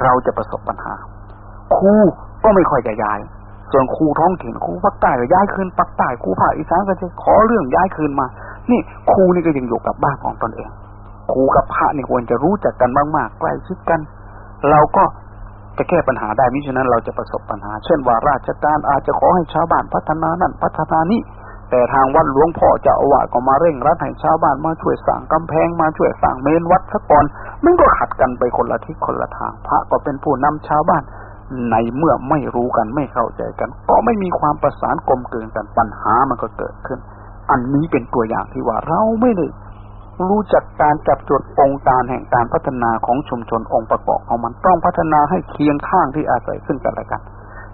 เราจะประสบปัญหาครูก็ไม่ค่อยจะย้าย ส่วนครูท้องถิ่นครูภาคใต้ก็ย้ายคืนภาคใต้ครูภาคอีสานก็จะขอเรื่องย้ายคืนมา นี่ครูนี่ก็ยังอยู่กับบ้านของตนเอง ครูกับพระนี่ควรจะรู้จักกันมากๆใกล้ชิดกัน เราก็จะแก้ปัญหาได้มิฉะนั้นเราจะประสบปัญหา เช่นว่าราชการอาจจะขอให้ชาวบ้านพัฒนานั่นพัฒนานี่แต่ทางวัดหลวงพ่อจะอาวาสก็มาเร่งรัดให้ชาวบ้านมาช่วยสร้างกำแพงมาช่วยสร้างเมนวัดซะก่อนมันก็ขัดกันไปคนละทิศคนละทางพระก็เป็นผู้นำชาวบ้านในเมื่อไม่รู้กันไม่เข้าใจกัน ก็ไม่มีความประสานกลมเกลืนกันปัญหามันก็เกิดขึ้น อันนี้เป็นตัวอย่างที่ว่าเราไม่ได้ รู้จักการจับจุดองค์การแห่งการพัฒนาของชุมชนองค์ประกอบของมันต้องพัฒนาให้เคียงข้างที่อาศัยซึ่งกันและกัน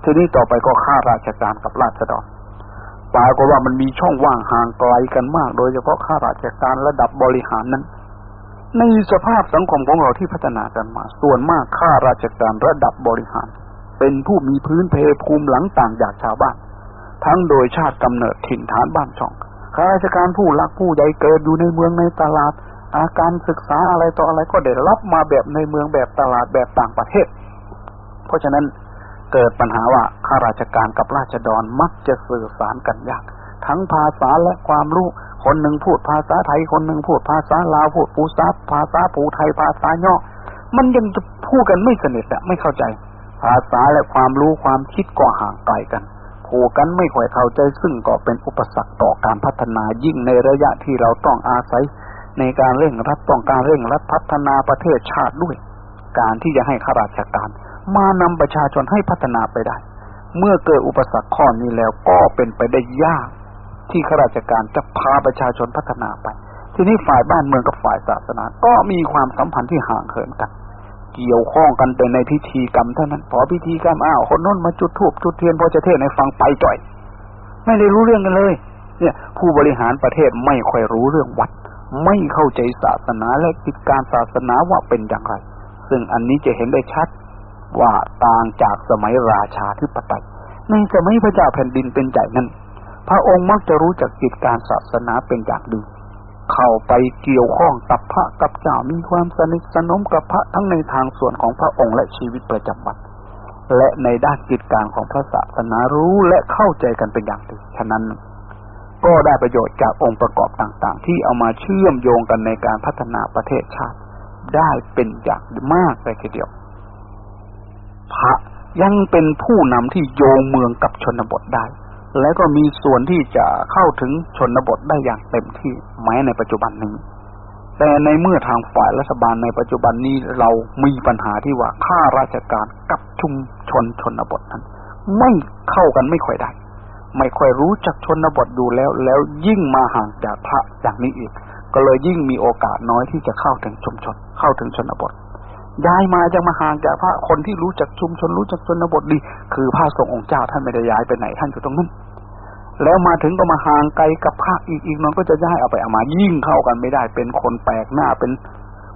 ทีนี้ต่อไปก็ข้าราชการกับราษฎรปรากฏว่ามันมีช่องว่างห่างไกลกันมาก โดยเฉพาะข้าราชการระดับบริหารนั้น ในสภาพสังคมของเราที่พัฒนากันมา ส่วนมากข้าราชการระดับบริหาร เป็นผู้มีพื้นเพภูมิหลังต่างจากชาวบ้าน ทั้งโดยชาติกำเนิดถิ่นฐานบ้านช่อง ข้าราชการผู้รักผู้ใหญ่เกิดอยู่ในเมืองในตลาด อาการศึกษาอะไรต่ออะไรก็ได้รับมาแบบในเมืองแบบตลาดแบบต่างประเทศ เพราะฉะนั้นเกิดปัญหาว่าข้าราชการกับราษฎรมักจะสื่อสารกันยาก ทั้งภาษาและความรู้คนหนึ่งพูดภาษาไทยคนหนึ่งพูดภาษาลาวพูดปูซาภาษาปูไทยภาษาย่อมันยังจะพูดกันไม่สนิทอะไม่เข้าใจ ภาษาและความรู้ความคิดก็ห่างไกลกัน ผูกกันไม่ค่อยเข้าใจซึ่งก็เป็นอุปสรรคต่อการพัฒนายิ่งในระยะที่เราต้องอาศัย ในการเร่งรัดต้องการเร่งรัดพัฒนาประเทศชาติด้วย การที่จะให้ข้าราชการ มานำประชาชนให้พัฒนาไปได้ เมื่อเกิดอุปสรรคข้อนี้แล้วก็เป็นไปได้ยาก ที่ข้าราชการจะพาประชาชนพัฒนาไป ทีนี้ฝ่ายบ้านเมืองกับฝ่ายศาสนา ก็มีความสัมพันธ์ที่ห่างเหินกัน เกี่ยวข้องกันเป็นในพิธีกรรมเท่านั้นพอพิธีกรรมอ้าวคนน้นมาจุดธูปจุดเทียนพอจะเทศในฟังไปจ่อย ไม่ได้รู้เรื่องกันเลย เนี่ย ผู้บริหารประเทศไม่ค่อยรู้เรื่องวัด ไม่เข้าใจศาสนาและกิจการศาสนาว่าเป็นอย่างไร ซึ่งอันนี้จะเห็นได้ชัดว่าต่างจากสมัยราชาธิปไตยในสมัยพระเจ้าแผ่นดินเป็นใหญ่นั้น พระองค์มักจะรู้จักกิจการศาสนาเป็นอย่างดี เข้าไปเกี่ยวข้องกับพระกับเจ้ามีความสนิทสนมกับพระทั้งในทางส่วนของพระองค์และชีวิตประจำวันและในด้านกิจการของพระศาสนารู้และเข้าใจกันเป็นอย่างดีฉะนั้น ก็ได้ประโยชน์จากองค์ประกอบต่างๆ ที่เอามาเชื่อมโยงกันในการพัฒนาประเทศชาติ ได้เป็นอย่างมากเลยทีเดียว พระยังเป็นผู้นำที่โยงเมืองกับชนบทได้ และก็มีส่วนที่จะเข้าถึงชนบทได้อย่างเต็มที่แม้ในปัจจุบันนี้ แต่ในเมื่อทางฝ่ายรัฐบาลในปัจจุบันนี้เรามีปัญหาที่ว่าข้าราชการกับชุมชนชนบทนั้น ไม่เข้ากันไม่ค่อยได้ไม่ค่อยรู้จักชนบทดูแล้ว แล้วยิ่งมาห่างจากพระอย่างนี้อีก ก็เลยยิ่งมีโอกาสน้อยที่จะเข้าถึงชุมชน เข้าถึงชนบทย้ายมาจะมาห่างจากพระคนที่รู้จักชุมชนรู้จักชนบทดี คือพระสงฆ์องค์เจ้าท่านไม่ได้ย้ายไปไหนท่านอยู่ตรงนั้น แล้วมาถึงก็มาห่างไกลกับพระอีกอีกน้องก็จะย้ายเอาไปเอามายิ่งเข้ากันไม่ได้ เป็นคนแปลกหน้าเป็น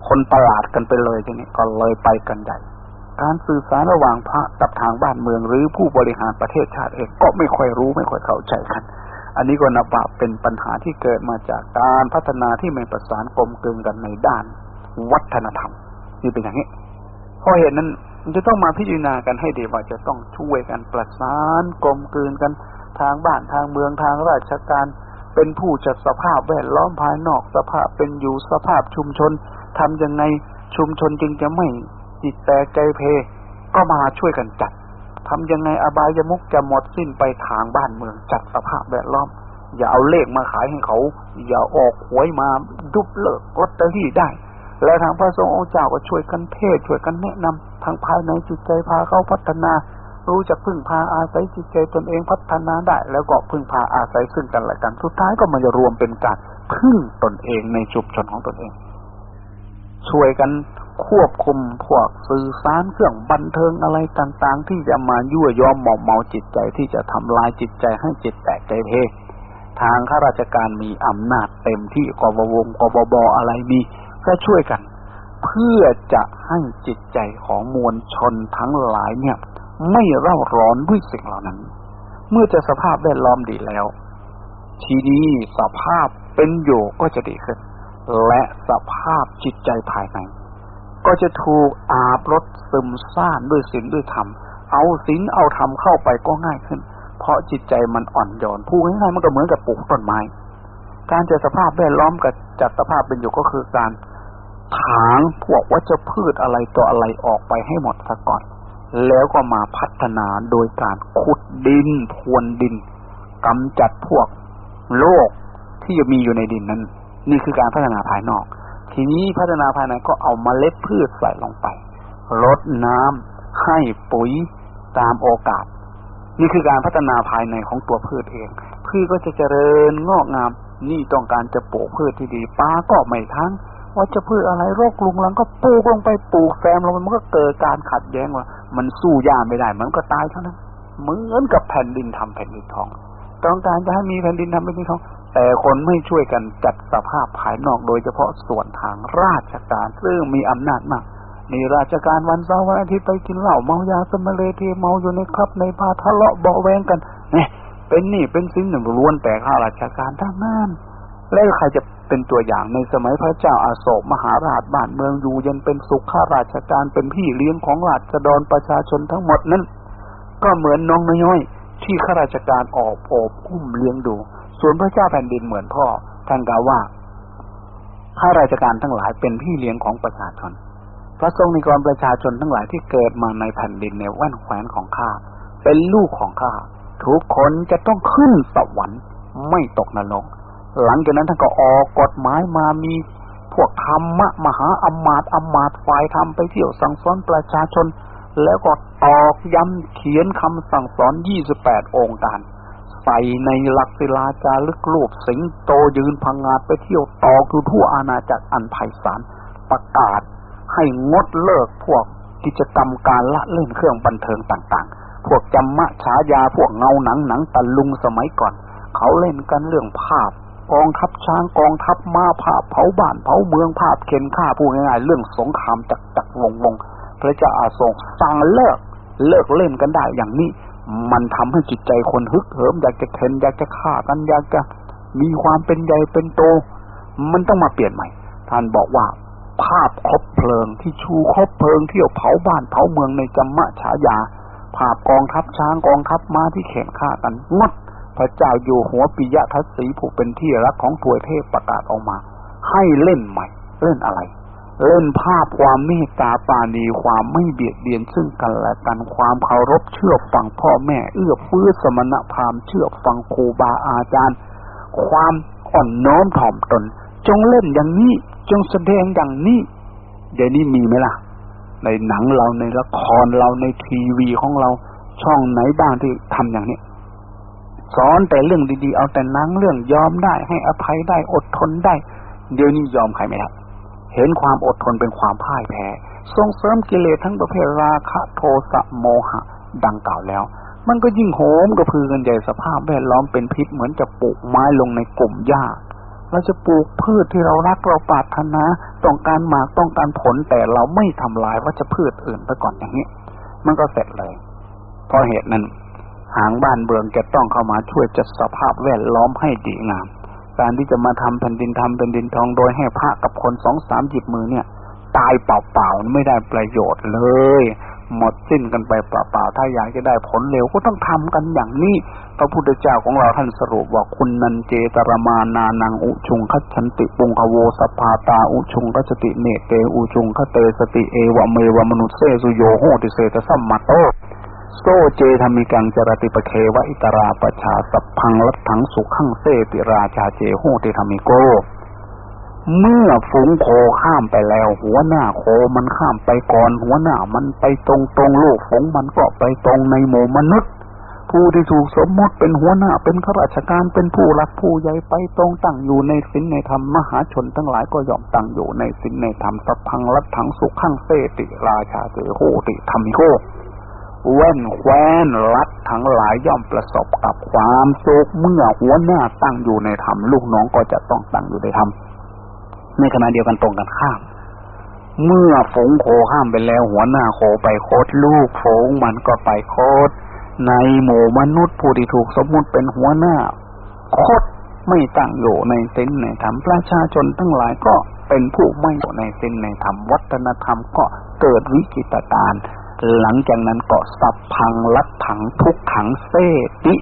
คนประหลาดกันไปเลยทีนี้ก็เลยไปกันใหญ่การสื่อสารระหว่างพระกับทางบ้านเมืองหรือผู้บริหารประเทศชาติเองก็ไม่ค่อยรู้ไม่ค่อยเข้าใจกัน อันนี้ก็นับว่าเป็นปัญหาที่เกิดมาจากการพัฒนาที่ไม่ประสานกลมกลืนกันในด้าน วัฒนธรรมนี่เป็นอย่างนี้เพราะเหตุนั้นมันจะต้องมาพิจารณากันให้ดีว่าจะต้องช่วยกันประสานกลมกลืนกัน ทางบ้านทางเมืองทางราชการ เป็นผู้จัดสภาพแวดล้อมภายนอกสภาพเป็นอยู่สภาพชุมชนทำยังไงชุมชนจึงจะไม่จิตแตกใจเพก็มาช่วยกันจัดทำยังไงอบายมุกจะหมดสิ้นไปทางบ้านเมืองจัดสภาพแวดล้อม อย่าเอาเลขมาขายให้เขา อย่าออกหวยมายุบเลิกลอตเตอรี่ได้ และทางพระสงฆ์องค์เจ้าก็ช่วยกันเทศช่วยกันแนะนำทางภายในจิตใจพาเขาพัฒนา รู้จักพึ่งพาอาศัยจิตใจตนเองพัฒนาได้ แล้วก็พึ่งพาอาศัยซึ่งกันและกันสุดท้ายก็มันจะรวมเป็นการพึ่งตนเองในชุมชนของตนเอง ช่วยกันควบคุมพวกสื่อสารเครื่องบันเทิงอะไรต่างๆ ที่จะมายั่วยอมหมอมเมาจิตใจที่จะทำลายจิตใจให้จิตแตกใจเพทางข้าราชการมีอำนาจเต็มที่กบวงกบออะไรมีก็ช่วยกัน เพื่อจะให้จิตใจของมวลชนทั้งหลายเนี่ย ไม่เร่าร้อนด้วยสิ่งเหล่านั้น เมื่อจะสภาพแวดล้อมดีแล้ว ทีนี้สภาพเป็นอยู่ก็จะดีขึ้น และสภาพจิตใจภายใน ก็จะถูกอาบรถซึมซ่านด้วยศีลด้วยธรรม เอาศีลเอาธรรมเข้าไปก็ง่ายขึ้น เพราะจิตใจมันอ่อนโยนพูดง่ายๆมันก็เหมือนกับปลูกต้นไม้ การจัดสภาพแวดล้อมกับจัดสภาพเป็นอยู่ก็คือการถางพวกวัชพืชอะไรตัวอะไรออกไปให้หมดซะก่อน แล้วก็มาพัฒนาโดยการขุดดินพรวนดินกำจัดพวกโรคที่มีอยู่ในดินนั้น นี่คือการพัฒนาภายนอก ทีนี้พัฒนาภายในก็เอามาเมล็ดพืชใส่ลงไปรดน้ำให้ปุ๋ยตามโอกาส นี่คือการพัฒนาภายในของตัวพืชเอง พืชก็จะเจริญงอกงาม นี่ต้องการจะปลูกพืชที่ดีป้าก็ไม่ทั้ง ว่าจะพืชอะไรโรคลุงลังก็ปลูกลงไปปลูกแซมลงไปมันก็เกิดการขัดแย้งว่า มันสู้ยาไม่ได้ มันก็ตายเท่านั้นเหมือนกับแผ่นดินทำแผ่นดินทอง ต้องการจะให้มีแผ่นดินทำแผ่นดินทอง แต่คนไม่ช่วยกันจัดสภาพภายนอกโดยเฉพาะส่วนทางราชการซึ่งมีอำนาจมากนี่ราชการวันเสาร์วันอาทิตย์ไปกินเหล้าเมายาสำมะเลเทเมาอยู่ในคลับในบาร์ทะเลาะเบาะแว้งกันเนี่ยเป็นนี่เป็นสิ่งหนึ่งล้วนแต่ข้าราชการทั้งนั้นแล้วใครจะ เป็นตัวอย่างในสมัยพระเจ้าอโศกมหาราชบ้านเมืองอยู่เย็นเป็นสุขข้าราชการเป็นพี่เลี้ยงของราษฎรประชาชนทั้งหมดนั้น ก็เหมือนน้องน้อยที่ข้าราชการออกโอบอุ้มเลี้ยงดู ส่วนพระเจ้าแผ่นดินเหมือนพ่อท่านกล่าวว่าข้าราชการทั้งหลายเป็นพี่เลี้ยงของประชาชน พระทรงนิกรประชาชนทั้งหลายที่เกิดมาในแผ่นดินในแว่นแคว้นของข้าเป็นลูกของข้าทุกคนจะต้องขึ้นสวรรค์ไม่ตกนรก หลังจากนั้นท่านก็ออกกฎหมายมามีพวกธรรมะมหาอมาตอมาตฝ่ายธรรมไปเที่ยวสั่งสอนประชาชน แล้วก็ตอกย้ำเขียนคำสั่งสอนยี่สิบแปดองค์การ ใส่ในหลักศิลาจารึกรูปสิงโตยืนพังงาดไปเที่ยวตอกอยู่ทั่วอาณาจักรอันไพศาลประกาศให้งดเลิกพวกกิจกรรมการละเล่นเครื่องบันเทิงต่างๆ พวกจำมะฉายาพวกเงาหนังหนังตะลุงสมัยก่อน เขาเล่นกันเรื่องภาพ กองทัพช้างกองทัพม้าภาพเผาบ้านเผาเมืองภาพเข็นฆ่าพูดง่ายๆเรื่องสงครามจักจักวงวงพระเจ้าอาทรงสั่งเลิกเลิกเล่นกันได้อย่างนี้ มันทำให้จิตใจคนฮึกเหิมอยากจะเข็นอยากจะฆ่ากันอยากจะมีความเป็นใหญ่เป็นโต มันต้องมาเปลี่ยนใหม่ ท่านบอกว่า ภาพคบเพลิงที่ชูคบเพลิงเที่ยวเผาบ้านเผาเมืองในจัมมะฉายา ภาพกองทัพช้างกองทัพม้าที่เข็นฆ่ากันงด พระเจ้าอยู่หัวปิยะทัศสีผู้เป็นที่รักของถวยเทพประกาศออกมา ให้เล่นใหม่ เล่นอะไร เล่นภาพความเมตตาปาณีความไม่เบียดเบียนซึ่งกันและกันความเคารพเชื่อฟังพ่อแม่ เอื้อเฟื้อสมณพราหมณ์เชื่อฟังครูบาอาจารย์ ความอ่อนน้อมถ่อมตน จงเล่นอย่างนี้ จงแสดงอย่างนี้เดี๋ยวนี้มีไหมล่ะ ในหนังเราในละครเราในทีวีของเราช่องไหนบ้างที่ทำอย่างนี้ สอนแต่เรื่องดีๆ เอาแต่นังเรื่องยอมได้ ให้อภัยได้อดทนได้ เดี๋ยวนี้ยอมใครไม่ได้เห็นความอดทนเป็นความพ่ายแพ้ส่งเสริมกิเลสทั้งประเภทราคะโทสะโมหะ ดังกล่าวแล้ว มันก็ยิ่งโหมกระพือกันใหญ่สภาพแวดล้อมเป็นพิษเหมือนจะปลูกไม้ลงในกลุ่มหญ้าเราจะปลูกพืชที่เรารักเราปรารถนาต้องการหมากต้องการผลแต่เราไม่ทำลายวัชพืชอื่นไปก่อนอย่างนี้ มันก็เสร็จเลย เพราะเหตุนั้น หางบ้านเบืองจะต้องเข้ามาช่วยจัดสภาพแวดล้อมให้ดีงาม การที่จะมาทำแผ่นดินธรรมแผ่นดินทองโดยให้พระกับคนสองสามหยิบมือเนี่ย ตายเปล่าๆไม่ได้ประโยชน์เลย หมดสิ้นกันไปเปล่าๆถ้าอยากจะได้ผลเร็วก็ต้องทำกันอย่างนี้ พระพุทธเจ้าของเราท่านสรุปว่าคุนนัญเจตรมานานังอุชุงคัจฉติปุงคโวสัพพาตาอุชุงคัจฉันติเนตเตอุชุงคเตสติเอวเมวมนุสเสสุโยโหติเสฏฐสัมมโต โส เจธัมมิกังจรติปเคว อิตราปชาสัพพัง รัฏฐังสุขังเสติราชาเจโหติธรรมิโก เมื่อฝูงโคข้ามไปแล้ว หัวหน้าโคมันข้ามไปก่อน หัวหน้ามันไปตรงตรงลูกฝูงมันก็ไปตรงในหมู่มนุษย์ ผู้ที่ถูกสมมติเป็นหัวหน้าเป็นข้าราชการเป็นผู้รักผู้ใหญ่ไปตรงตั้งอยู่ในศีลในธรรมมหาชนทั้งหลายก็ยอมตั้งอยู่ในศีลในธรรมสัพพังลัถังสุขังเซติราชาเจโหติธรรมิโก แว่นแคว้นรัดทั้งหลายย่อมประสบกับความสุขเมื่อหัวหน้าตั้งอยู่ในธรรมลูกน้องก็จะต้องตั้งอยู่ในธรรมในขณะเดียวกันตรงกันข้าม เมื่อฝงโคข้ามไปแล้วหัวหน้าโคไปโคดลูกฝงมันก็ไปโคดในหมู่มนุษย์ผู้ที่ถูกสมมุติเป็นหัวหน้าโคดไม่ตั้งอยู่ในสิ้นในธรรมประชาชนทั้งหลายก็เป็นผู้ไม่อยู่ในสิ้นในธรรมวัฒนธรรมก็เกิดวิกิตการ หลังจากนั้นก็สับพังลัดถังทุกขังเซติ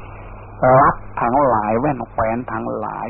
รักทั้งหลายแว่นแควนทั้งหลาย